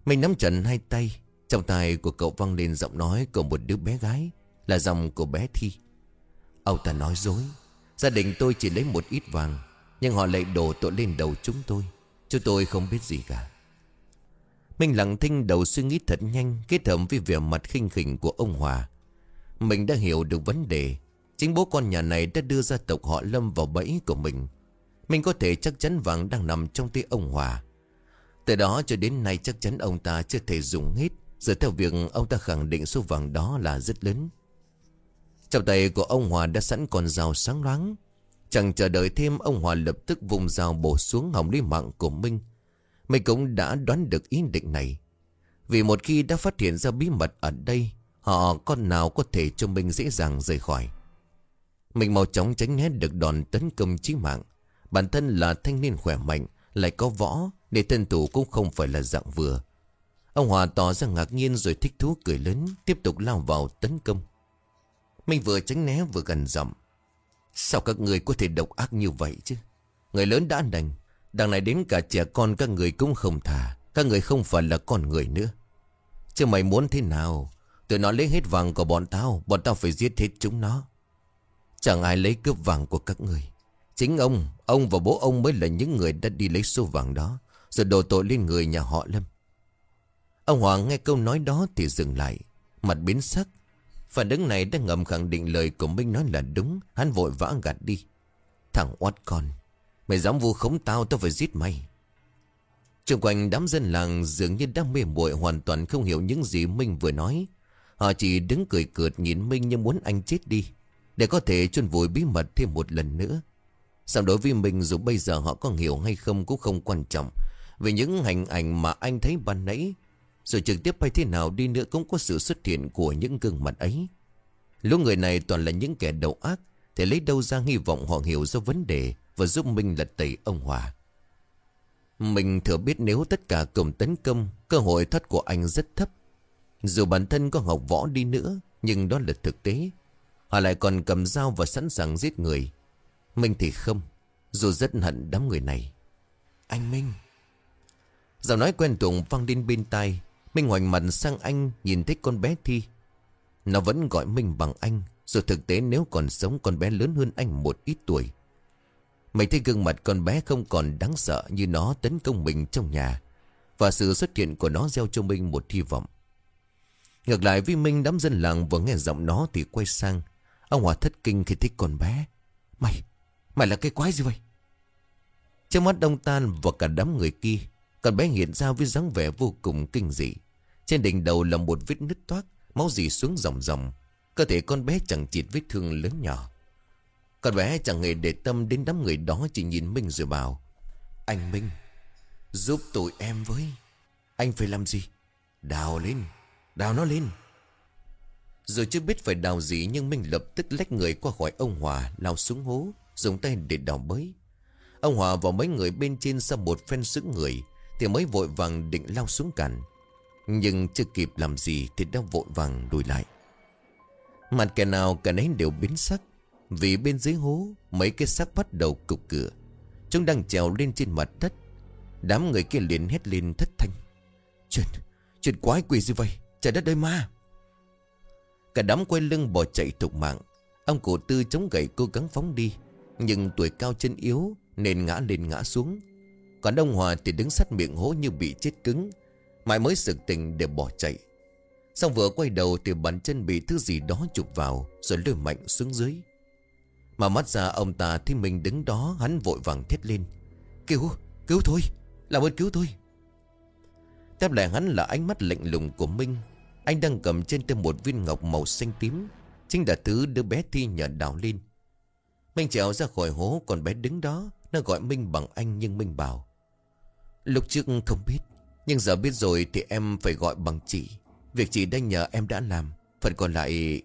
Mình nắm chặt hai tay. Trong tay của cậu vang lên giọng nói của một đứa bé gái, Là dòng của bé Thi. Ông ta nói dối. Gia đình tôi chỉ lấy một ít vàng, Nhưng họ lại đổ tội lên đầu chúng tôi. Chúng tôi không biết gì cả. Mình lặng thinh đầu suy nghĩ thật nhanh, Kết hợp với vẻ mặt khinh khỉnh của ông Hòa. Mình đã hiểu được vấn đề. Chính bố con nhà này đã đưa gia tộc họ Lâm vào bẫy của mình. Mình có thể chắc chắn vàng đang nằm trong tay ông Hòa. Từ đó cho đến nay chắc chắn ông ta chưa thể dùng hết. Giờ theo việc ông ta khẳng định số vàng đó là rất lớn. Trong tay của ông Hòa đã sẵn con dao sáng loáng. Chẳng chờ đợi thêm, ông Hòa lập tức vùng dao bổ xuống hỏng đi mạng của Minh. Mình cũng đã đoán được ý định này. Vì một khi đã phát hiện ra bí mật ở đây, Họ con nào có thể cho Minh dễ dàng rời khỏi? Mình mau chóng tránh né được đòn tấn công chí mạng. Bản thân là thanh niên khỏe mạnh, Lại có võ Để thân thủ cũng không phải là dạng vừa. Ông Hòa tỏ ra ngạc nhiên rồi thích thú cười lớn, Tiếp tục lao vào tấn công. Mình vừa tránh né vừa gần giọng. Sao các người có thể độc ác như vậy chứ? Người lớn đã đành. Đằng này đến cả trẻ con, các người cũng không thả Các người không phải là con người nữa. Chứ mày muốn thế nào? Tụi nó lấy hết vàng của bọn tao Bọn tao phải giết hết chúng nó. Chẳng ai lấy cướp vàng của các người. Chính ông Ông và bố ông mới là những người đã đi lấy số vàng đó, Rồi đổ tội lên người nhà họ Lâm. Ông Hoàng nghe câu nói đó thì dừng lại. Mặt biến sắc Phản ứng này đã ngầm khẳng định lời của Minh nói là đúng Hắn vội vã gạt đi Thằng oát con, Mày dám vu khống tao tao phải giết mày Trung quanh đám dân làng dường như đang mê muội hoàn toàn không hiểu những gì Minh vừa nói. Họ chỉ đứng cười cợt nhìn Minh như muốn anh chết đi. Để có thể chôn vùi bí mật thêm một lần nữa. Xong đối với Minh, dù bây giờ họ có hiểu hay không cũng không quan trọng. Vì những hành ảnh mà anh thấy ban nãy rồi trực tiếp hay thế nào đi nữa cũng có sự xuất hiện của những gương mặt ấy. Lúc người này toàn là những kẻ đầu ác, thì lấy đâu ra hy vọng họ hiểu ra vấn đề và giúp mình lật tẩy ông Hòa. Mình thừa biết nếu tất cả cùng tấn công, cơ hội thoát của anh rất thấp. Dù bản thân có học võ đi nữa, nhưng đó là thực tế. Họ lại còn cầm dao và sẵn sàng giết người. Mình thì không, dù rất hận đám người này. Anh Minh. Giọng nói quen thuộc vang lên bên tai Minh hoành mặt sang anh nhìn thấy con bé Thi. Nó vẫn gọi Minh bằng anh. Dù thực tế nếu còn sống con bé lớn hơn anh một ít tuổi. Mày thấy gương mặt con bé không còn đáng sợ như nó tấn công mình trong nhà. Và sự xuất hiện của nó gieo cho Minh một hy vọng. Ngược lại với Minh đám dân làng vừa nghe giọng nó thì quay sang. Ông Hòa thất kinh khi thích con bé. Mày, mày là cái quái gì vậy? Trong mắt đông tan và cả đám người kia. Con bé hiện ra với dáng vẻ vô cùng kinh dị. Trên đỉnh đầu là một vết nứt toát, máu dì xuống ròng ròng. Cơ thể con bé chẳng chịt vết thương lớn nhỏ. Con bé chẳng hề để tâm đến đám người đó chỉ nhìn Minh rồi bảo. Anh Minh, giúp tụi em với. Anh phải làm gì? Đào lên, đào nó lên. Rồi chưa biết phải đào gì nhưng Minh lập tức lách người qua khỏi ông Hòa lao xuống hố, dùng tay để đào bới. Ông Hòa và mấy người bên trên sau một phen sức người thì mới vội vàng định lao xuống cản. Nhưng chưa kịp làm gì Thì đã vội vàng lùi lại. Mặt kẻ nào cả nấy đều biến sắc Vì bên dưới hố Mấy cái xác bắt đầu cục cửa. Chúng đang trèo lên trên mặt đất. Đám người kia liền hét lên thất thanh. Chuyện, chuyện quái quỷ gì vậy? Trời đất ơi ma! Cả đám quay lưng bỏ chạy thục mạng. Ông cụ tư chống gậy cố gắng phóng đi Nhưng tuổi cao chân yếu Nên ngã lên ngã xuống. Còn ông Hòa thì đứng sát miệng hố như bị chết cứng. Mãi mới sực tình để bỏ chạy. Xong vừa quay đầu thì bàn chân bị thứ gì đó chụp vào Rồi lôi mạnh xuống dưới. Mà mắt ra ông ta thì mình đứng đó Hắn vội vàng thét lên. Cứu, cứu thôi, làm ơn cứu thôi Tiếp lại hắn là ánh mắt lạnh lùng của Minh. Anh đang cầm trên tay một viên ngọc màu xanh tím Chính là thứ đứa bé Thi nhờ đào lên. Minh trèo ra khỏi hố Còn bé đứng đó Nó gọi Minh bằng anh nhưng Minh bảo Lúc trước không biết nhưng giờ biết rồi thì em phải gọi bằng chị Việc chị đang nhờ em đã làm Phần còn lại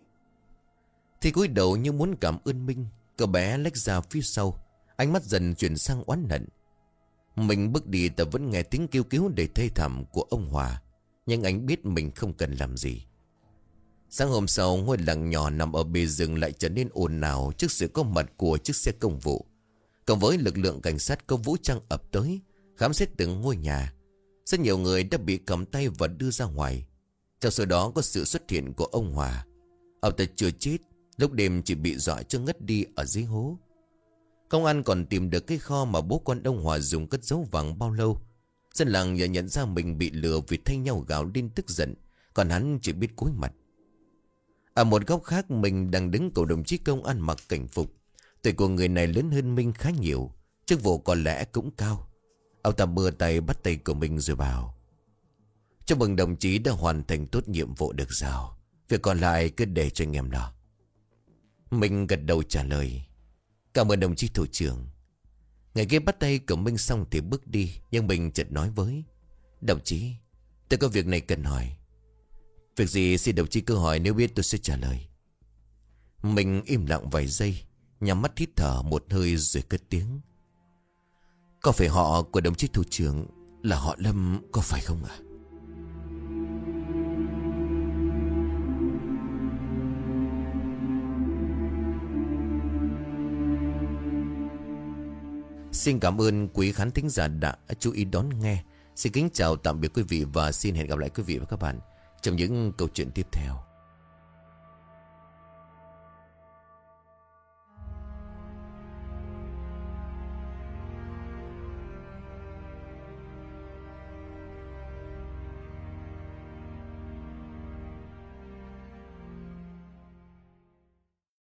Thì cúi đầu như muốn cảm ơn Minh Cậu bé lách ra phía sau Ánh mắt dần chuyển sang oán hận Mình bước đi ta vẫn nghe tiếng kêu cứu để thê thảm của ông Hòa Nhưng anh biết mình không cần làm gì Sáng hôm sau ngôi làng nhỏ nằm ở bề rừng lại trở nên ồn ào trước sự có mặt của chiếc xe công vụ. Cộng với lực lượng cảnh sát có vũ trang ập tới, khám xét từng ngôi nhà. Rất nhiều người đã bị cầm tay và đưa ra ngoài. Trong số đó có sự xuất hiện của ông Hòa. Ông ta chưa chết, lúc đêm chỉ bị dọa cho ngất đi ở dưới hố. Công an còn tìm được cái kho mà bố con ông Hòa dùng cất giấu vàng bao lâu. Dân làng nhờ nhận ra mình bị lừa vì thay nhau gào lên tức giận, còn hắn chỉ biết cúi mặt. Ở một góc khác mình đang đứng cầu đồng chí công an mặc cảnh phục. Tuổi của người này lớn hơn Minh khá nhiều, chức vụ có lẽ cũng cao. Ông ta mưa tay bắt tay của mình rồi bảo. Chúc mừng đồng chí đã hoàn thành tốt nhiệm vụ được giao. Việc còn lại cứ để cho anh em lo. Mình gật đầu trả lời. Cảm ơn đồng chí thủ trưởng. Ngày kia bắt tay của Minh xong thì bước đi. Nhưng mình chợt nói với. Đồng chí, tôi có việc này cần hỏi. Việc gì xin đồng chí cứ hỏi nếu biết tôi sẽ trả lời. Mình im lặng vài giây. Nhắm mắt hít thở một hơi rồi cất tiếng. Có phải họ của đồng chí thủ trưởng là họ Lâm có phải không ạ? À? Xin cảm ơn quý khán thính giả đã chú ý đón nghe. Xin kính chào tạm biệt quý vị và xin hẹn gặp lại quý vị và các bạn trong những câu chuyện tiếp theo.